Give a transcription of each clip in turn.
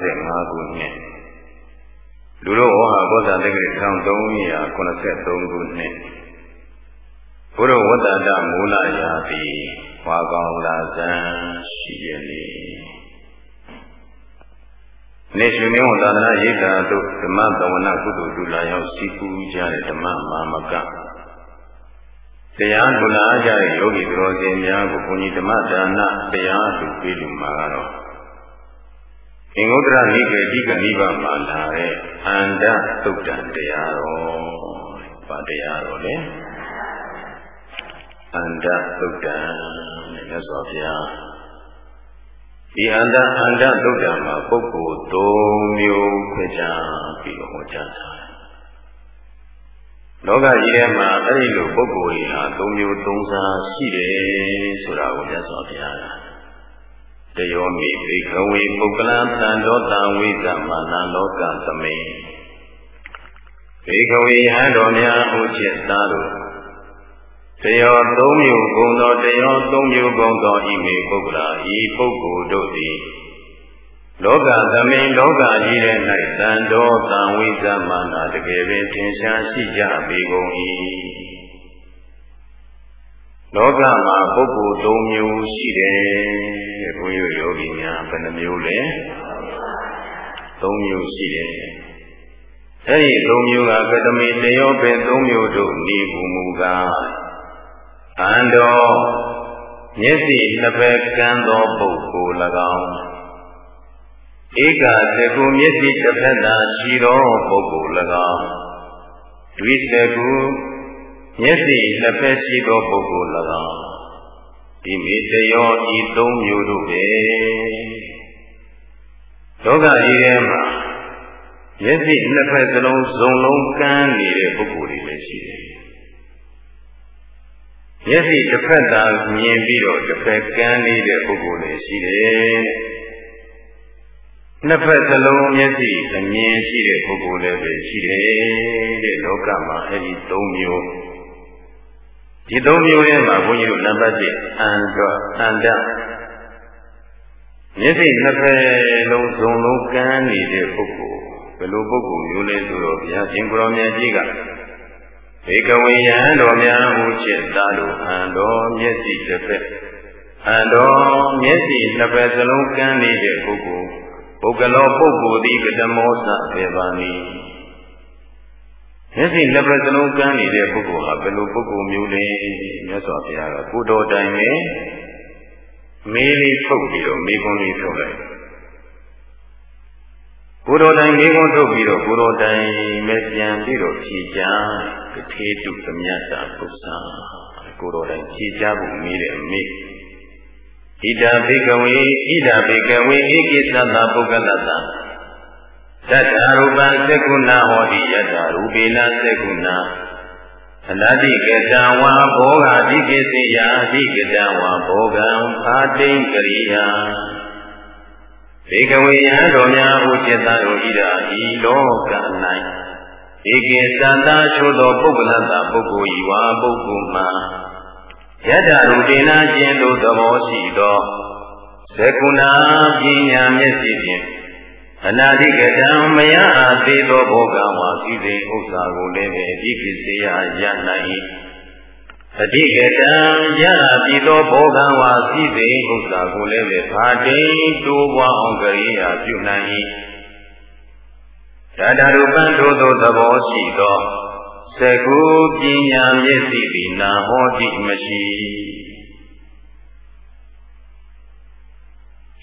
15ခုနှစ်လူတို့ဟောဟာဘောဇာတက္ကရာ1383ခုနှစ်ဘုရောဝတ္တတမူလရာတိဝါကောင်လာဇန်ရှိရလေနေရှင်မင်းဝသာသနာရိပ်သာတို့ဓမ္မသဝနာကုသိုလ်ဒုလာရောက်စီပူကြတဲ့ဓမ္မမာမကတရားဒုလာကြတဲ့ယောဂီတော်စင်များကိုဘုန်းကြီးဓမ္မဒါနတရားသူပေးလူမှာကတော့ အင်္ဂုတ္တရနိကေတိကနိဗ္ဗာန်မှာလာတဲ့အန္တသုတ်တံတရားတော်ဗာတရားတော်လေအန္တသုတ်တံနဲ့မြတ်စွာဘုရားဒီအန္တအန္တသုတ်တံမှာပုဂ္ဂိုလ်၃မျိုးခွဲခြားပြီးတော့ဟောကြားထားတယ်လောကကြီးထဲမှာအဲ့ဒီလိုပုဂ္ဂိုလ်ကြီးဟာ၃မျိုး၃စားရှိတယ်ဆိုတာကိုမြတ်စွာဘုရား တယောမိဘိခဝေပုဂ္ဂလံတံဒောတံဝိသမနာလောကသမိဘိခဝေဟံတော်များဥจิตသားတို့တယောသုံးမျိုးဂုံသောတယောသုံးမျိုးဂုံသောဤမေပုဂ္ဂလာဤပုဂ္ဂိုလ်တို့သည်လောကသမိန်လောကကြီးထဲ၌တန်တော်တံဝိသမနာတကယ်ပင်သင်ရှားရှိကြပေကုန်၏ လောကမှာပုဂ္ဂိုလ်၃မျိုးရှိတယ်ဘုန်းကြီးယောဂီများဘယ်နှမျိုးလဲ၃မျိုးရှိတယ်အဲဒီ၃မျိုးကကတမေတယောပင်၃မျိုးတို့နေဘူးမူကားအန္တောမျက်စိနှစ်ဖက်ကန်းသောပုဂ္ဂိုလ်၎င်းဧကသကုမျက်စိတစ်ဖက်သာရှိသောပုဂ္ဂိုလ်၎င်းဒွိသကု မျက်စိနှစ်ဖက်ရှိသောပုဂ္ဂိုလ်၎င်းဒီမေတယောဤသုံးမျိုးတို့ပဲလောကကြီးထဲမှာမျက်စိနှစ်ဖက်စလုံးစုံလုံးကန်းနေတဲ့ပုဂ္ဂိုလ်တွေလည်းရှိတယ်မျက်စိတစ်ဖက်သာမြင်ပြီးတော့တစ်ဖက်ကန်းနေတဲ့ပုဂ္ဂိုလ်တွေရှိတယ်နှစ်ဖက်စလုံးမျက်စိအမြင်ရှိတဲ့ပုဂ္ဂိုလ်လည်းပဲရှိတယ်တဲ့လောကမှာအဲ့ဒီ၃မျိုး ဒီသုံးမျိုးထဲမှာဘုန်းကြီးတို့နံပါတ်1အန္တအန္တမျက်စိနှစ်ဖက်လုံးစုံလုံးကန်းနေတဲ့ပုဂ္ဂိုလ်ဘယ်လိုပုဂ္ဂိုလ်မျိုးလဲဆိုတော့ဘုရားရှင်ကိုရောမြတ်ကြီးကဧကဝေယံတော်များဟုจิตသားတို့အန္တော်မျက်စိတစ်ဖက်အန္တော်မျက်စိနှစ်ဖက်စလုံးကန်းနေတဲ့ပုဂ္ဂိုလ်ပုဂ္ဂလောပုဂ္ဂိုလ်သည်ကတမောစပေပါနည်း မျက်စိလက်ဖက်စလုံးကန်းနေတဲ့ပုဂ္ဂိုလ်ဟာဘယ်လိုပုဂ္ဂိုလ်မျိုးလဲမြတ်စွာဘုရားကကိုတော်တိုင်နဲ့မေးလေးထုတ်ပြီးတော့မေးခွန်းလေးထုတ်လိုက်ကိုတော်တိုင်မေးခွန်းထုတ်ပြီးတော့ကိုတော်တိုင်မဲ့ပြန်ပြီးတော့ဖြေချကထေတုသမယတာပု္ပ္ပာကိုတော်တိုင်ဖြေချဖို့မေးတဲ့အမေဣဒာဘိကဝေဣဒာဘိကဝေဧကိသတ္တပုဂ္ဂလတ္တ တတ္တရူပံသက္ကုဏဟောတိယတ္တရူပေနသက္ကုဏအနတိကတံဝါဘောဂအဓိကိစေယအဓိကတံဝါဘောဂံအာတိန်ကရိယာဘေကဝေယံတော်များဟုจิตတော်ဤရာဤလောက၌ဧကေသန္တာချို့သောပုဂ္ဂလတပုဂ္ဂိုလ်ဤဝါပုဂ္ဂိုလ်မှာယတ္တရူဒေနာကျင့်လို့သဘောရှိသောသကုဏပညာမျက်စိဖြင့် အနာတိကတံမယအသေးသောဘောကဝါစီစဉ်ဥစ္စာကိုလည်းပဲဤကိစေယရနိုင်အတိကတံယပြည်သောဘောကဝါစီစဉ်ဥစ္စာကိုလည်းပဲဘာတိတိုးပွားအောင်ကြရိယာပြုနိုင်၏တတရူပံထိုသောသဘောရှိသောသကုပညာမျက်စိသည်နာဟောတိမရှိ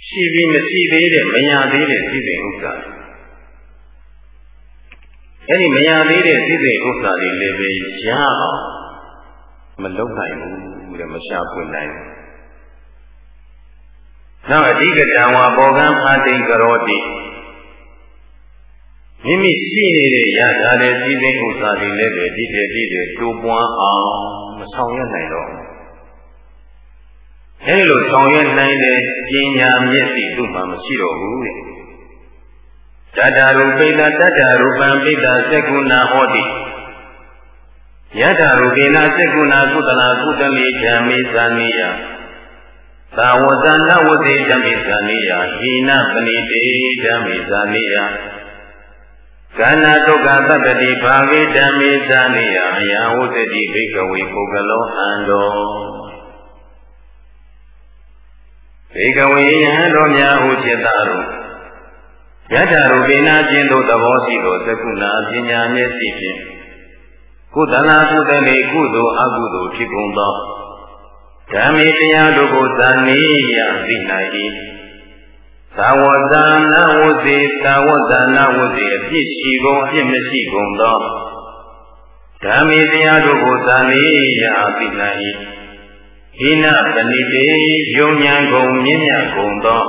ရှိပြီးမရှိသေးတဲ့မညာသေးတဲ့စိတ်ဥစ္စာအဲ့ဒီမညာသေးတဲ့စိတ်ဥစ္စာတွေလည်းပဲရအောင်မလုံနိုင်ဘူးတဲ့မရှာဖွေနိုင်ဘူးနောက်အဓိကတံဝါဘောကံဖာတိန်ကရောတိမိမိရှိနေတဲ့ရထားတဲ့စိတ်ဥစ္စာတွေလည်းပဲဒီတည်းဒီတည်းတိုးပွားအောင်မဆောင်ရနိုင်တော့ဘူး အဲလိုဆောင်ရွက်နိုင်တဲ့ပညာမျက်စိသူ့မှာမရှိတော့ဘူးတဲ့တတ္တရူပိတတတ္တရူပံပိတသက္ကုဏဟောတိယတ္တရူပိနာသက္ကုဏကုသလကုသလေဓမ္မေသနိယသာဝဇနဝတိဓမ္မိဇာနိယဟိနပဏိတေဓမ္မိဇာနိယကန္နာဒုက္ခသတ္တိဘာဝေဓမ္မိဇာနိယအယဝတ္တိဘိကဝေပုဂ္ဂလောအန္တော ဘေကဝေယံတော်များဟုจิตတော်ယထာရူပိနာခြင်းတို့သဘောရှိသောသကုဏပညာမျက်စိဖြင့်ကုသနာကုသလေကုသိုလ်အကုသိုလ်ဖြစ်ကုန်သောဓမ္မေတရားတို့ကိုဇာနေရသိနိုင်၏သာဝဇာနာဝစီသာဝဇာနာဝစီအပြစ်ရှိကုန်အပြစ်မရှိကုန်သောဓမ္မေတရားတို့ကိုဇာနေရသိနိုင်၏ ဟိနပဏိတေယုံညာကုန်မြင့်မြတ်ကုန်သော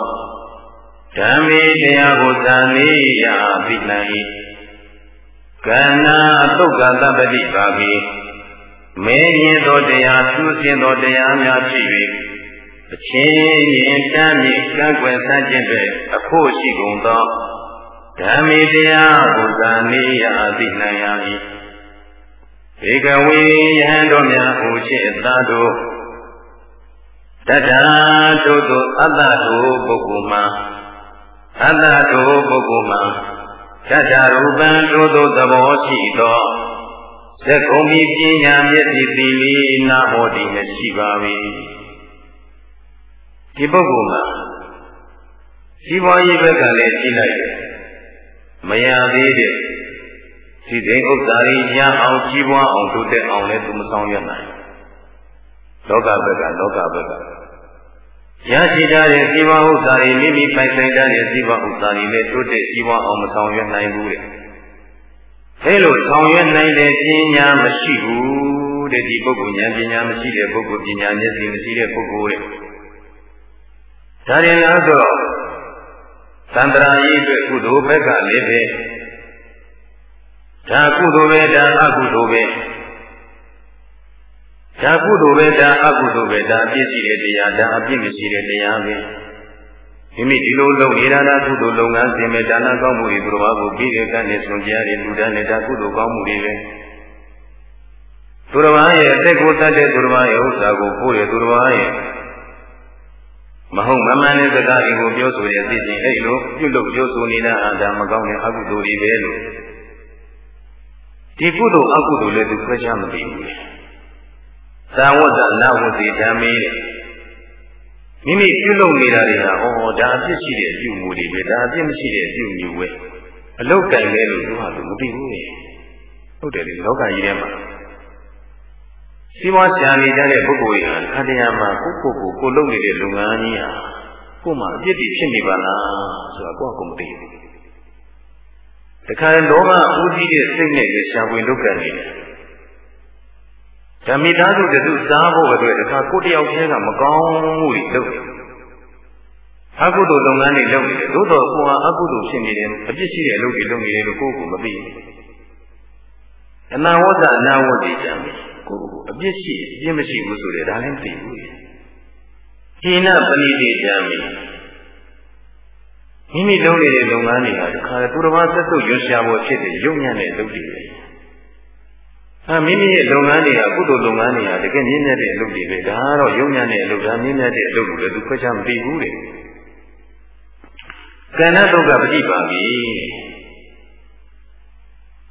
ဓမ္မေတရားကိုဇာနေရသိနိုင်၏ကန္နာသုက္ကသပ္ပတိပါကေမဲမြင်သောတရားသူစင်သောတရားများဖြစ်၍အချင်းရင်တမ်းမြင့်ကန့်ကွယ်ဆန့်ကျင်တဲ့အဖို့ရှိကုန်သောဓမ္မေတရားကိုဇာနေရသိနိုင်ရ၏ဧကဝေယံတို့များဟူခြင်းသာတို့ တတ္ထာတို့သောအတ္တတို့ပုဂ္ဂိုလ်မှာအတ္တတို့ပုဂ္ဂိုလ်မှာတတ္တရူပံတို့သောသဘောရှိသောသက္ကုံမိပညာမျက်စိသီလီနာဟောတိမရှိပါ၏ဒီပုဂ္ဂိုလ်မှာစီးပွားရေးဘက်ကလည်းရှိလိုက်တယ်မရသေးတဲ့ဒီသိဥစ္စာတွေရအောင်ကြီးပွားအောင်တိုးတက်အောင်လည်းသူမဆောင်ရွက်နိုင် လောကဘက်ကလောကဘက်ကရရှိထားတဲ့စီးပွားဥစ္စာတွေမိမိပိုင်ဆိုင်ထားတဲ့စီးပွားဥစ္စာတွေလည်းတိုးတက်ကြီးပွားအောင်မဆောင်ရွက်နိုင်ဘူးတဲ့အဲလိုဆောင်ရွက်နိုင်တဲ့ပညာမရှိဘူးတဲ့ဒီပုဂ္ဂိုလ်ဉာဏ်ပညာမရှိတဲ့ပုဂ္ဂိုလ်ပညာမျက်စိမရှိတဲ့ပုဂ္ဂိုလ်တဲ့ဒါရင်လားဆိုတော့သန္တရာရေးအတွက်ကုသိုလ်ဘက်ကလည်းပဲဒါကုသိုလ်ပဲဒါအကုသိုလ်ပဲ ဒါကုသိုလ်ပဲဒါအကုသိုလ်ပဲဒါအပြစ်ရှိတဲ့တရားဒါအပြစ်မရှိတဲ့တရားပဲမိမိဒီလိုလုပ်နေတာကကုသိုလ်လုပ်ငန်းစဉ်ပဲဒါနကောင်းမှုတွေသူတော်ဘာကိုပြီးတဲ့ကနဲ့ဆွန်ကြရတယ်လူတန်းနဲ့ဒါကုသိုလ်ကောင်းမှုတွေပဲသူတော်ဘာရဲ့အသက်ကိုတတ်တဲ့သူတော်ဘာရဲ့ဥစ္စာကိုပို့တဲ့သူတော်ဘာရဲ့မဟုတ်မမှန်တဲ့စကားတွေကိုပြောဆိုရသိချင်းအဲ့လိုပြုလုပ်ပြောဆိုနေတာအာဒါမကောင်းတဲ့အကုသိုလ်တွေပဲလို့ဒီကုသိုလ်အကုသိုလ်လည်းသူခွဲခြားမသိဘူး။ သာဝတ္တနာဝတိဓမ္မေမိမိပြုလုပ်နေတာတွေဟာဩဒါအဖြစ်ရှိတဲ့အပြုမူတွေပဲဒါအဖြစ်မရှိတဲ့အပြုမူပဲအလုတ်တိုင်လဲလို့သူဟာသူမသိဘူးလေဟုတ်တယ်လေလောကကြီးထဲမှာစီးပွားရှာနေကြတဲ့ပုဂ္ဂိုလ်တွေဟာခန္ဓာမှာကိုကိုကိုကိုလုပ်နေတဲ့လုပ်ငန်းကြီးဟာကို့မှာအပြစ်တွေဖြစ်နေပါလားဆိုတာကိုယ့်အကုန်မသိဘူးတခါလောဘဦးစီးတဲ့စိတ်နဲ့ရှာဖွေလုပ်ကြနေတယ် ဓမ္မိသားစုတစုစားဖို့အတွက်တခါကိုတယောက်ချင်းကမကောင်းမှုတွေလုပ်တယ်အကုသိုလ်လုပ်ငန်းတွေလုပ်နေတယ်သို့တော်ကိုဟာအကုသိုလ်ဖြစ်နေတယ်အပြစ်ရှိတဲ့အလုပ်တွေလုပ်နေတယ်လို့ကိုယ့်ကိုမသိဘူးအနာဝတ္တအနာဝတ္တိကြံတယ်ကိုယ်ကိုအပြစ်ရှိအပြစ်မရှိဘူးဆိုတဲ့ဒါလည်းသိဘူး။ဟိနပဏိတိကြံပြီမိမိလုပ်နေတဲ့လုပ်ငန်းတွေဟာတခါသူတစ်ပါးသက်သုတ်ရွှရှာဖို့ဖြစ်တဲ့ရုပ်ညံ့တဲ့လုပ်တွေပဲ။ အဲမိမိရဲ့လုပ်ငန်းတွေကကုသိုလ်လုပ်ငန်းတွေဟာတကယ်မြင့်မြတ်တဲ့အလုပ်တွေပဲ။ဒါကတော့ရုပ်ညံ့တဲ့အလုပ်ဒါမြင့်မြတ်တဲ့အလုပ်လို့လည်းသူခွဲခြားမသိဘူးတဲ့။ကဏ္ဍဒုက္ခပฏิပါပြီ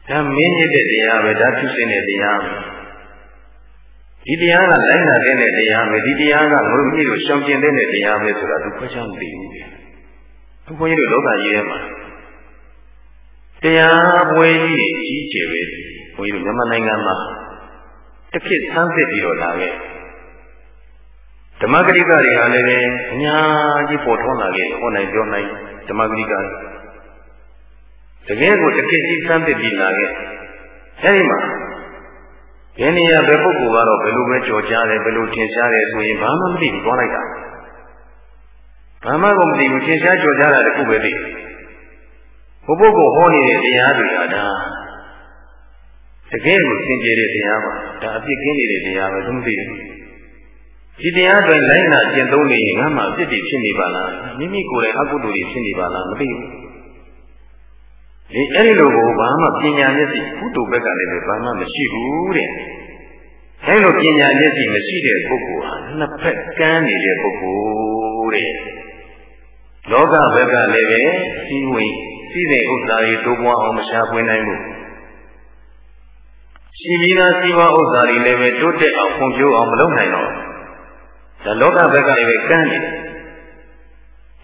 ။ဒါမင်းမြင့်တဲ့တရားပဲဒါဖြစ်စဉ်တဲ့တရားပဲ။ဒီတရားကလိုက်နာတဲ့တရားပဲဒီတရားကဘုရားကြီးတို့ရှောင်ကျင်တဲ့တရားပဲဆိုတာသူခွဲခြားမသိဘူး။ဘုရားကြီးတို့လောကကြီးထဲမှာတရားပွဲကြီးကြီးကျယ်ပဲ ဘုန်းကြီးတို့မြန်မာနိုင်ငံမှာတစ်ခေတ်ဆန်းစစ်ပြီးတော့လာခဲ့ဓမ္မဂရိကတွေဟာလည်းအများကြီးပေါ်ထွန်းလာခဲ့ဟောနိုင်ပြောနိုင်ဓမ္မဂရိကတကယ်ကိုတစ်ခေတ်ကြီးဆန်းစစ်ပြီးလာခဲ့အဲဒီမှာဘယ်နေရာဘယ်ပုဂ္ဂိုလ်ကတော့ဘယ်လိုပဲကြော်ကြားတယ်ဘယ်လိုထင်ရှားတယ်ဆိုရင်ဘာမှမသိဘူးသွားလိုက်တာဘာမှကိုမသိဘူးထင်ရှားကြော်ကြားတာတခုပဲသိဘုပုဂ္ဂိုလ်ဟောနေတဲ့တရားတွေဟာဒါ တကယ်ကိုသင်ကျေတဲ့တရားပါဒါအပြစ်ကင်းနေတဲ့တရားပဲသူမသိဘူးဒီတရားတွေလိုက်နာကျင့်သုံးနေရင်ငါမှအပြစ်တွေဖြစ်နေပါလားမိမိကိုယ်လည်းအကုသိုလ်တွေဖြစ်နေပါလားမသိဘူးဒီအဲ့ဒီလိုကိုဘာမှပညာမျက်စိကုသိုလ်ဘက်ကလည်းဘာမှမရှိဘူးတဲ့အဲအဲလိုပညာမျက်စိမရှိတဲ့ပုဂ္ဂိုလ်ဟာနှစ်ဖက်ကမ်းနေတဲ့ပုဂ္ဂိုလ်တဲ့လောကဘက်ကလည်းပဲစီဝင်စီးတဲ့ဥစ္စာတွေတိုးပွားအောင်မရှာဖွေနိုင်ဘူး ရှိပြီးသားစီးပွားဥစ္စာတွေလည်းပဲတိုးတက်အောင်ဖွံ့ဖြိုးအောင်မလုပ်နိုင်တော့ဒါလောကဘက်ကလည်းပဲကမ်းနေတယ်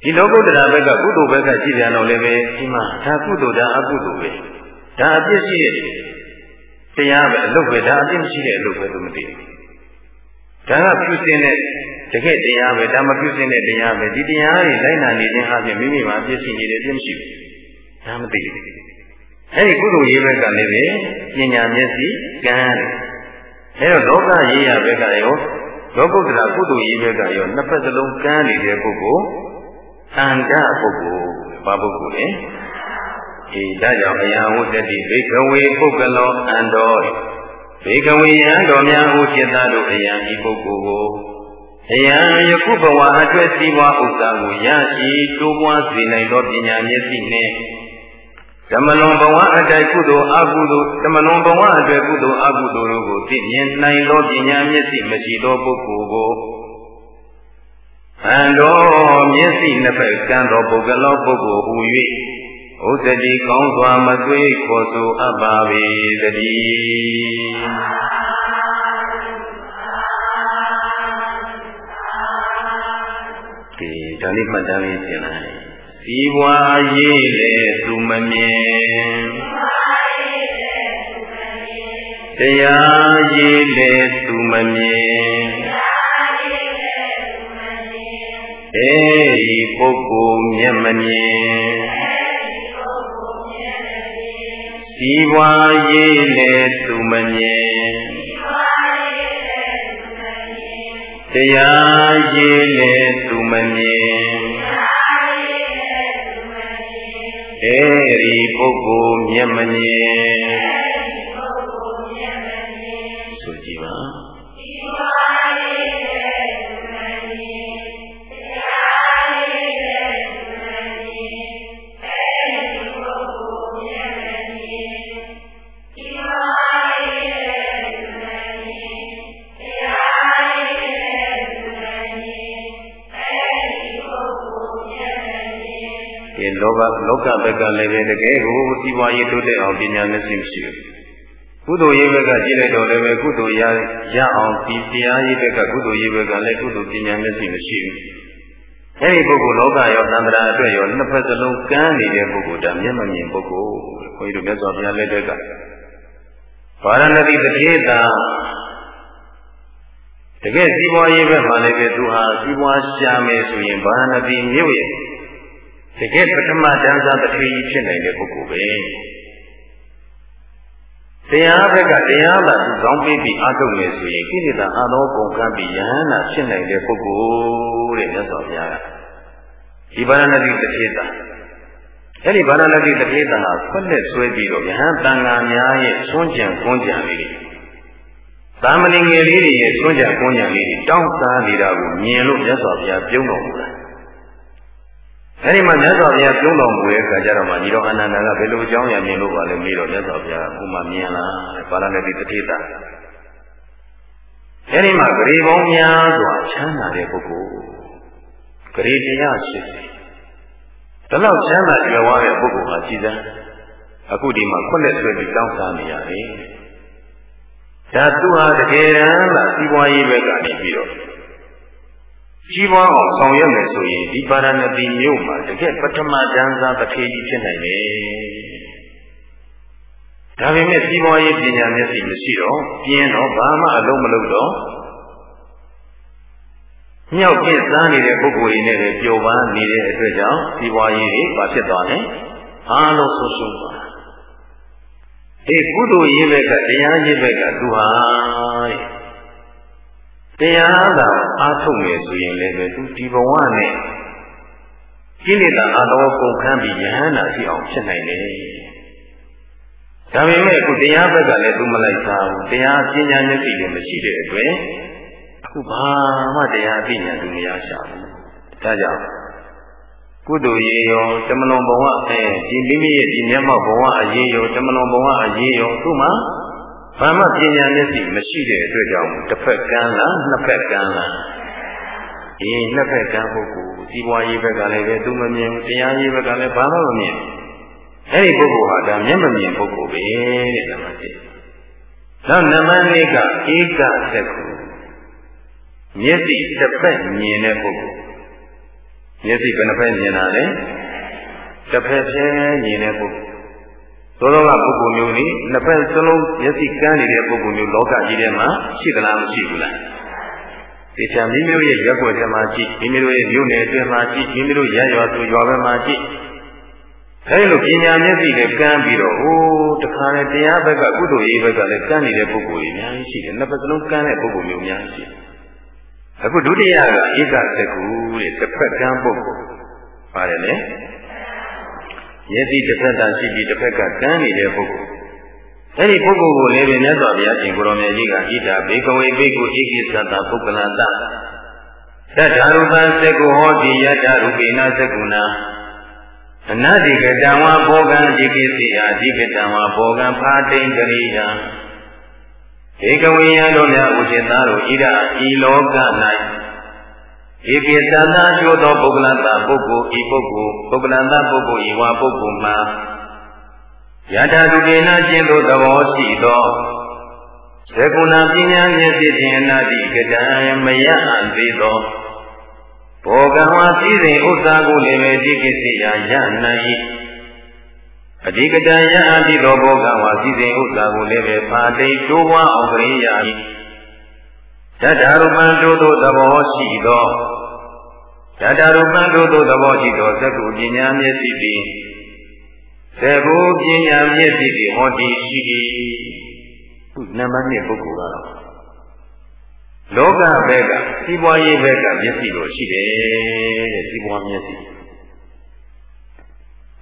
ဒီလောကုတ္တရာဘက်ကကုသိုလ်ဘက်ကကြည့်ပြန်တော့လည်းပဲဒီမှာဒါကုသိုလ်ဒါအကုသိုလ်ပဲဒါအပြစ်ရှိရဲ့တရားပဲအလုပ်ပဲဒါအပြစ်ရှိတဲ့အလုပ်ပဲသူမသိဘူးဒါကပြုစင်တဲ့တကယ်တရားပဲဒါမပြုစင်တဲ့တရားပဲဒီတရားတွေလိုက်နာနေခြင်းအပြင်မိမိမှာအပြစ်ရှိနေတယ်ပြစ်မရှိဘူးဒါမသိဘူး အဲဒီကုသိုလ်ရေးဘက်ကလည်းပဲပညာမျက်စိကမ်းတယ်အဲတော့လောကရေးရဘက်ကရောလောကုတ္တရာကုသိုလ်ရေးဘက်ကရောနှစ်ဖက်စလုံးကမ်းနေတဲ့ပုဂ္ဂိုလ်အန္တပုဂ္ဂိုလ်ဘာပုဂ္ဂိုလ်လဲအေးဒါကြောင့်အယံဝတ္တိဘိကဝေပုဂ္ဂလောအန္တောဘေကဝေယံတော်များဟုจิตသားတို့အယံဤပုဂ္ဂိုလ်ကိုအယံယခုဘဝအတွက်စီးပွားဥစ္စာကိုရရှိတိုးပွားစေနိုင်သောပညာမျက်စိနှင့် ဓမ္မလွန်ဘဝအတိုက်ကုသိုလ်အကုသိုလ်ဓမ္မလွန်ဘဝအတွက်ကုသိုလ်အကုသိုလ်တို့ကိုသိမြင်နိုင်သောပညာမျက်စိမရှိသောပုဂ္ဂိုလ်ကိုအန္တောမျက်စိနှစ်ဖက်ကံသောပုဂ္ဂလောပုဂ္ဂိုလ်ဟူ၍ဥစ္စတိကောင်းစွာမသွေးခေါ်ဆိုအပ်ပါပေသတည်းဒီဒါလေးမှတ်တမ်းလေးပြင်လိုက် စီဝါရေးလေသူမမြင်တရားရေးလေသူမမြင်အဲဒီပုဂ္ဂိုလ်မျက်မမြင်စီဝါရေးလေသူမမြင်တရားရေးလေသူမမြင် အဲဒီပုဂ္ဂိုလ်မျက်မမြင် လောဘလောကဘက်ကလည်းပဲတကယ်ကိုစီးပွားရေးတိုးတက်အောင်ပညာမျက်စိမရှိဘူးကုသိုလ်ရေးဘက်ကကြည့်လိုက်တော့လည်းပဲကုသိုလ်ရရအောင်ဒီတရားရေးဘက်ကကုသိုလ်ရေးဘက်ကလည်းကုသိုလ်ပညာမျက်စိမရှိဘူးအဲဒီပုဂ္ဂိုလ်လောကရောသံဃာအတွက်ရောနှစ်ဖက်စလုံးကမ်းနေတဲ့ပုဂ္ဂိုလ်ဒါမျက်မမြင်ပုဂ္ဂိုလ်ခွန်ကြီးတို့မြတ်စွာဘုရားလက်ထက်ကဗာရဏသီတတိတာတကယ်စီးပွားရေးဘက်မှာလည်းပဲသူဟာစီးပွားရှာမယ်ဆိုရင်ဗာရဏသီမြို့ရဲ့ တကယ်ပထမတန်းစားတတိဖြစ်နိုင်တဲ့ပုဂ္ဂိုလ်ပဲတရားဘက်ကတရားသာသူကောင်းပြီးပြီးအားထုတ်မယ်ဆိုရင်ကိလေသာအသောကုန်ကမ်းပြီးယဟန္တာဖြစ်နိုင်တဲ့ပုဂ္ဂိုလ်တဲ့မြတ်စွာဘုရားကဒီဗာရဏတိတတိတာအဲ့ဒီဗာရဏတိတတိတာဟာခွက်လက်ဆွဲပြီးတော့ယဟန်တန်ဃာများရဲ့ဆွမ်းကြံကွန်းကြံလေးတွေသာမဏေငယ်လေးတွေရဲ့ဆွမ်းကြံကွန်းကြံလေးတွေတောင်းစားနေတာကိုမြင်လို့မြတ်စွာဘုရားပြုံးတော်မူတာ အဲဒီမှာမြတ်စွာဘုရားပြုံးတော်မူတဲ့အခါကျတော့မှညီတော်အနန္ဒာကဘယ်လိုအကြောင်းအရာမြင်လို့ပါလဲမေးတော့မြတ်စွာဘုရားကဥမာမြင်လားပါဠိနဲ့ဒီတတိတာအဲဒီမှာဂရေပေါင်းများစွာချမ်းသာတဲ့ပုဂ္ဂိုလ်ဂရေတရားရှိတယ်ဒါတော့ချမ်းသာကြွယ်ဝတဲ့ပုဂ္ဂိုလ်ဟာကြည်စမ်းအခုဒီမှာခွက်လက်ဆွဲပြီးတောင်းစားနေရတယ်ဒါသူဟာတကယ်တမ်းကစီးပွားရေးဘက်ကနေပြီးတော့ ကြီးပွားအောင်ဆောင်ရွက်မယ်ဆိုရင်ဒီပါရဏသီမြို့မှာတကယ်ပထမတန်းစားတစ်ခေကြီးဖြစ်နိုင်တယ်။ဒါပေမဲ့ကြီးပွားရေးပညာမျက်စိမရှိတော့ပြင်းတော့ဘာမှအလုံးမလုံးတော့မြောက်ပြစ်စားနေတဲ့ပုဂ္ဂိုလ်တွေနဲ့ပဲပျော်ပါနေတဲ့အတွက်ကြောင့်ကြီးပွားရေးတွေပါဖြစ်သွားတယ်။အားလုံးဆုံးရှုံးသွားတယ်။ဒီကုသိုလ်ရေးဘက်ကတရားရေးဘက်ကသူဟာ တရားသာအားထုတ်မယ်ဆိုရင်လည်းပဲသူဒီဘဝနဲ့ကိလေသာအတော်ကုန်ခန်းပြီးယဟန္တာရှိအောင်ဖြစ်နိုင်တယ်။ဒါပေမဲ့အခုတရားဘက်ကလည်းသူမလိုက်စားဘူး။တရားပညာမျက်စိလည်းမရှိတဲ့အတွက်အခုဘာမှတရားပညာသူမရရှာဘူး။ဒါကြောင့်ကုသိုလ်ရေရောတမလွန်ဘဝအဲဒီမိမိရဲ့ဒီမျက်မှောက်ဘဝအရေးရောတမလွန်ဘဝအရေးရောသူ့မှာ ဘာမှပညာမျက်စိမရှိတဲ့အတွက်ကြောင့်တစ်ဖက်ကန်းလားနှစ်ဖက်ကန်းလားဒီနှစ်ဖက်ကန်းပုဂ္ဂိုလ်ဒီဘဝရေးဘက်ကလည်းပဲသူမမြင်တရားရေးဘက်ကလည်းဘာမှမမြင်အဲ့ဒီပုဂ္ဂိုလ်ဟာဒါမျက်မမြင်ပုဂ္ဂိုလ်ပဲတဲ့နံပါတ်1နောက်နံပါတ်2ကဧကသက္ခုမျက်စိတစ်ဖက်မြင်တဲ့ပုဂ္ဂိုလ်မျက်စိဘယ်နှဖက်မြင်တာလဲတစ်ဖက်ဖြဲမြင်တဲ့ပုဂ္ဂိုလ် သောသောကပုဂ္ဂိုလ်မျိုးนี่နှစ်ဖက်စလုံးမျက်စိကန်းနေတဲ့ပုဂ္ဂိုလ်မျိုးလောကကြီးထဲမှာရှိသလားမရှိဘူးလားဒီချာမိမိတို့ရဲ့ရက်ွက်ထဲမှာကြည့်မိမိတို့ရဲ့မြို့နယ်အတွင်းမှာကြည့်မိမိတို့ရရွာသူရွာဘက်မှာကြည့်အဲဒီလိုပညာမျက်စိနဲ့ကန်းပြီးတော့ဟိုးတခါနဲ့တရားဘက်ကကုသိုလ်ရေးဘက်ကလည်းကန်းနေတဲ့ပုဂ္ဂိုလ်ကြီးအများကြီးရှိတယ်နှစ်ဖက်စလုံးကန်းတဲ့ပုဂ္ဂိုလ်မျိုးအများကြီးရှိတယ်အခုဒုတိယကဧကသကုတဲ့တစ်ဖက်ကန်းပုဂ္ဂိုလ်ပါတယ်လေ မျက်စိတစ်ဖက်သာရှိပြီးတစ်ဖက်ကကန်းနေတဲ့ပုဂ္ဂိုလ်အဲ့ဒီပုဂ္ဂိုလ်ကိုလည်းပဲမြတ်စွာဘုရားရှင်ကိုရောင်မြတ်ကြီးကဣဒာဘေကဝေဘေကုဧကိသတ္တပုဂ္ဂလတသတ္တရူပံသက္ကုဟောတိယတ္တရူပိနသက္ကုဏအနတိကတံဝဘောကံဒီကိစီယာဒီကတံဝဘောကံဖာတိန်ကရိယဧကဝိယံတို့များဥจิตသားတို့ဣဒဤလောက၌ ဧကိသနာကျိုးသောပုဂ္ဂလတပုဂ္ဂိုလ်ဤပုဂ္ဂိုလ်ပုဂ္ဂလတပုဂ္ဂိုလ်ဤဝါပုဂ္ဂိုလ်မှာယထာတုကေနကျင့်သောသဘောရှိသောသကုဏပညာမျက်စိဖြင့်အနာတိကတံမယအံသေးသောဘောကဝါစည်းစိမ်ဥစ္စာကိုလည်းပဲဒီကိစ္စရာယနိုင်အဓိကတံယအတိသောဘောကဝါစည်းစိမ်ဥစ္စာကိုလည်းပဲဖာတိတ်တိုးပွားအောင်ပရိယာ၏ တတ္တရူပံတို့သောသဘောရှိသောတတ္တရူပံတို့သောသဘောရှိသောသက္ကုပညာမျက်စိသည်သက္ကုပညာမျက်စိသည်ဟောတိရှိ၏ခုနံပါတ်1ပုဂ္ဂိုလ်ကတော့လောကဘက်ကစီးပွားရေးဘက်ကမျက်စိလိုရှိတယ်တဲ့စီးပွားမျက်စိ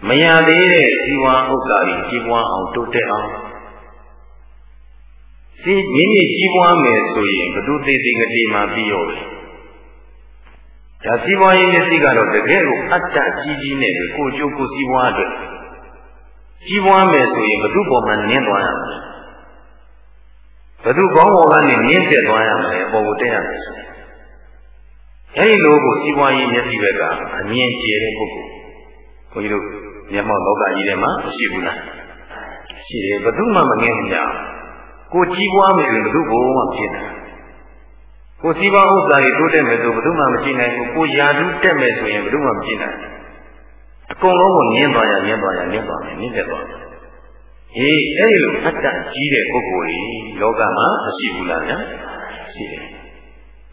မရသေးတဲ့စီးပွားဥစ္စာတွေစီးပွားအောင်တိုးတက်အောင် ဒီမိမိကြီးပွားမယ်ဆိုရင်ဘုသူသေးသေးကတိမှပြီးရောပဲဒါကြီးပွားရေးမျက်စိကတော့တကယ်ကိုအတ္တကြီးကြီးနဲ့ကိုကျိုးကိုကြီးပွားအတွက်ကြီးပွားမယ်ဆိုရင်ဘုသူပေါ်မှာနင်းသွားရမယ်ဘုသူကောင်းပေါ်ကနေနင်းတက်သွားရမယ်အပေါ်ကိုတက်ရမယ်အဲဒီလိုကိုကြီးပွားရေးမျက်စိဘက်ကအမြင်ကျယ်တဲ့ပုဂ္ဂိုလ်ခွန်ကြီးတို့မျက်မှောက်လောကကြီးထဲမှာမရှိဘူးလားရှိတယ်ဘုသူမှမငင်းဘူးကြဘူး ကိုကြီးပွားမယ်ဆိုဘယ်သူ့ဘုံမှဖြစ်နိုင်ကိုစီးပွားဥစ္စာတွေတိုးတက်မယ်ဆိုဘယ်သူမှမရှိနိုင်ဘူးကိုယာတုတက်မယ်ဆိုရင်ဘယ်သူမှမရှိနိုင်အကုန်လုံးကိုနင်းသွားရနင်းသွားရနင်းသွားမယ်နင်းတက်သွားမယ်အေးအဲ့ဒီလိုအတ္တကြီးတဲ့ပုဂ္ဂိုလ်ကြီးလောကမှာမရှိဘူးလားဗျာရှိတယ်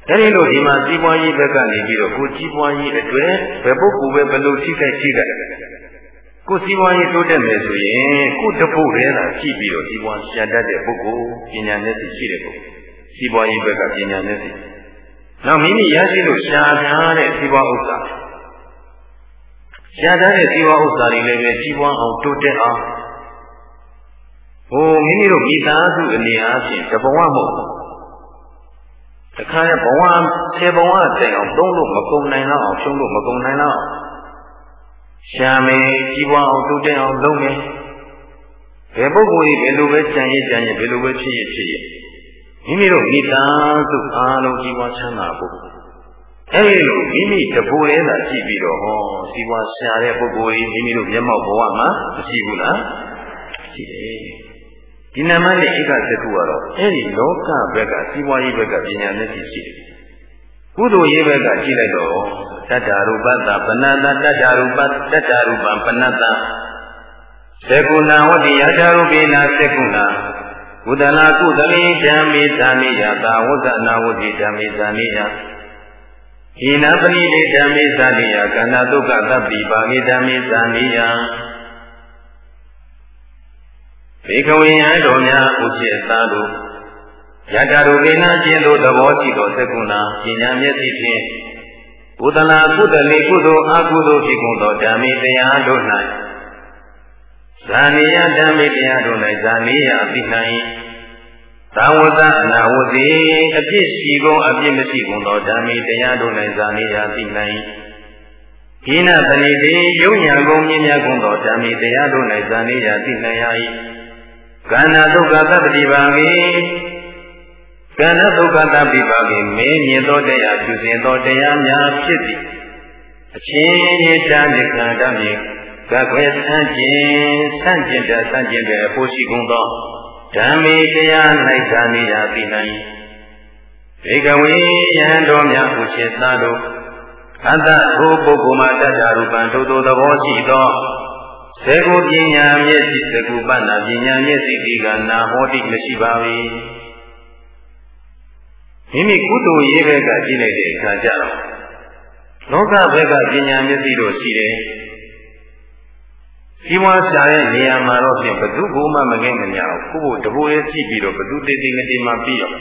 အဲ့ဒီလိုဒီမှာစီးပွားရေးဘက်ကနေပြီးတော့ကိုကြီးပွားရေးအတွက်ဘယ်ပုဂ္ဂိုလ်ပဲဘယ်လိုထိခိုက်ထိခိုက် ကိုစီးပွားရေးတိုးတက်မယ်ဆိုရင်ကိုတပုတ်တည်းသာကြည့်ပြီးတော့စီးပွားရှာတတ်တဲ့ပုဂ္ဂိုလ်ပညာနဲ့သိရှိတဲ့ပုဂ္ဂိုလ်စီးပွားရေးဘက်ကပညာနဲ့သိနောက်မိမိရရှိလို့ရှာများတဲ့စီးပွားဥစ္စာရှာတတ်တဲ့စီးပွားဥစ္စာတွေလည်းပဲစီးပွားအောင်တိုးတက်အောင်ဟိုမိမိတို့မိသားစုအနေအားဖြင့်တဘဝမဟုတ်ဘူးတခါရဘဝခြေဘဝတိုင်အောင်သုံးလို့မကုန်နိုင်တော့အောင်ဖြုံးလို့မကုန်နိုင်တော့အောင် ရှာမယ်ကြီးပွားအောင်တိုးတက်အောင်လုပ်မယ်ဘယ်ပုဂ္ဂိုလ်ကြီးဘယ်လိုပဲကြံရည်ကြံရည်ဘယ်လိုပဲဖြစ်ရဖြစ်ရမိမိတို့မိသားစုအားလုံးကြီးပွားချမ်းသာဖို့အဲဒီလိုမိမိတပူလေးသာကြည့်ပြီးတော့ဟောစီပွားရှာတဲ့ပုဂ္ဂိုလ်ကြီးမိမိတို့မျက်မှောက်ဘဝမှာမရှိဘူးလားရှိတယ်ဒီနာမနဲ့ဧကသကုကတော့အဲဒီလောကဘက်ကစီပွားရေးဘက်ကပညာမျက်စိရှိတယ်ကုသိုလ်ရေးဘက်ကကြည့်လိုက်တော့ တတ္တရူပတ္တပနတ္တတတ္တရူပတတ္တရူပံပနတ္တသေကုဏဝတ္တိယထာရူပိနာသေကုဏကုသနာကုသလိဓမ္မိသနိယသာဝဇ္ဇနာဝတိဓမ္မိသနိယဣနာပနိလေဓမ္မိသနိယကန္နာဒုက္ခသဗ္ဗိပါမိဓမ္မိသနိယဘေကဝိယံတော်များဥจิตသာတို့ယတ္တရူပိနာခြင်းတို့သဘောရှိသောသက္ကုဏပညာမျက်စိဖြင့် ကုသလာကုသလေကုသိုလ်အကုသိုလ်ဖြစ်ကုန်သောဓမ္မိတရားတို့၌ဇာနိယဓမ္မိတရားတို့၌ဇာနိယအသိ၌သာဝတအနာဝတိအပြစ်ရှိကုန်အပြစ်မရှိကုန်သောဓမ္မိတရားတို့၌ဇာနိယအသိ၌ကိနတဏိတိယုံညာကုန်မြင်မြတ်ကုန်သောဓမ္မိတရားတို့၌ဇာနိယသိနိုင်၏ဘကန္နာဒုက္ခသတ္တိပါကေ ကန္နာဒုက္ခသတ္တိပါကေမင်းမြင်သောတရားပြုစဉ်သောတရားများဖြစ်သည်အချင်းချင်းတားမြခန္ဓာမြင်ကခွေဆန့်ကျင်ဆန့်ကျင်တဲ့ဆန့်ကျင်တဲ့အဖို့ရှိကုန်သောဓမ္မေတရား၌သာနေရသိနိုင်ဧကဝေယံတော်များကိုရှင်းသားတို့အတ္တဟိုပုဂ္ဂိုလ်မှာတတ္တရူပံထိုသို့သဘောရှိသောသေကုပညာမျက်စိသေကုပဏပညာမျက်စိဒီကနာဟောတိမရှိပါဘူး မိမိကုသိုလ်ရေးဘက်ကကြည့်လိုက်တဲ့အခါကျတော့လောကဘက်ကပညာမျက်စိတို့ရှိတယ်ဒီမှာရှားရဲ့နေရာမှာတော့ဖြင့်ဘသူကမှမငဲ့မညာဘူးကိုယ့်ကိုတဘိုးရဲ့ကြည့်ပြီးတော့ဘသူတည်တည်ငတိမှပြီးတော့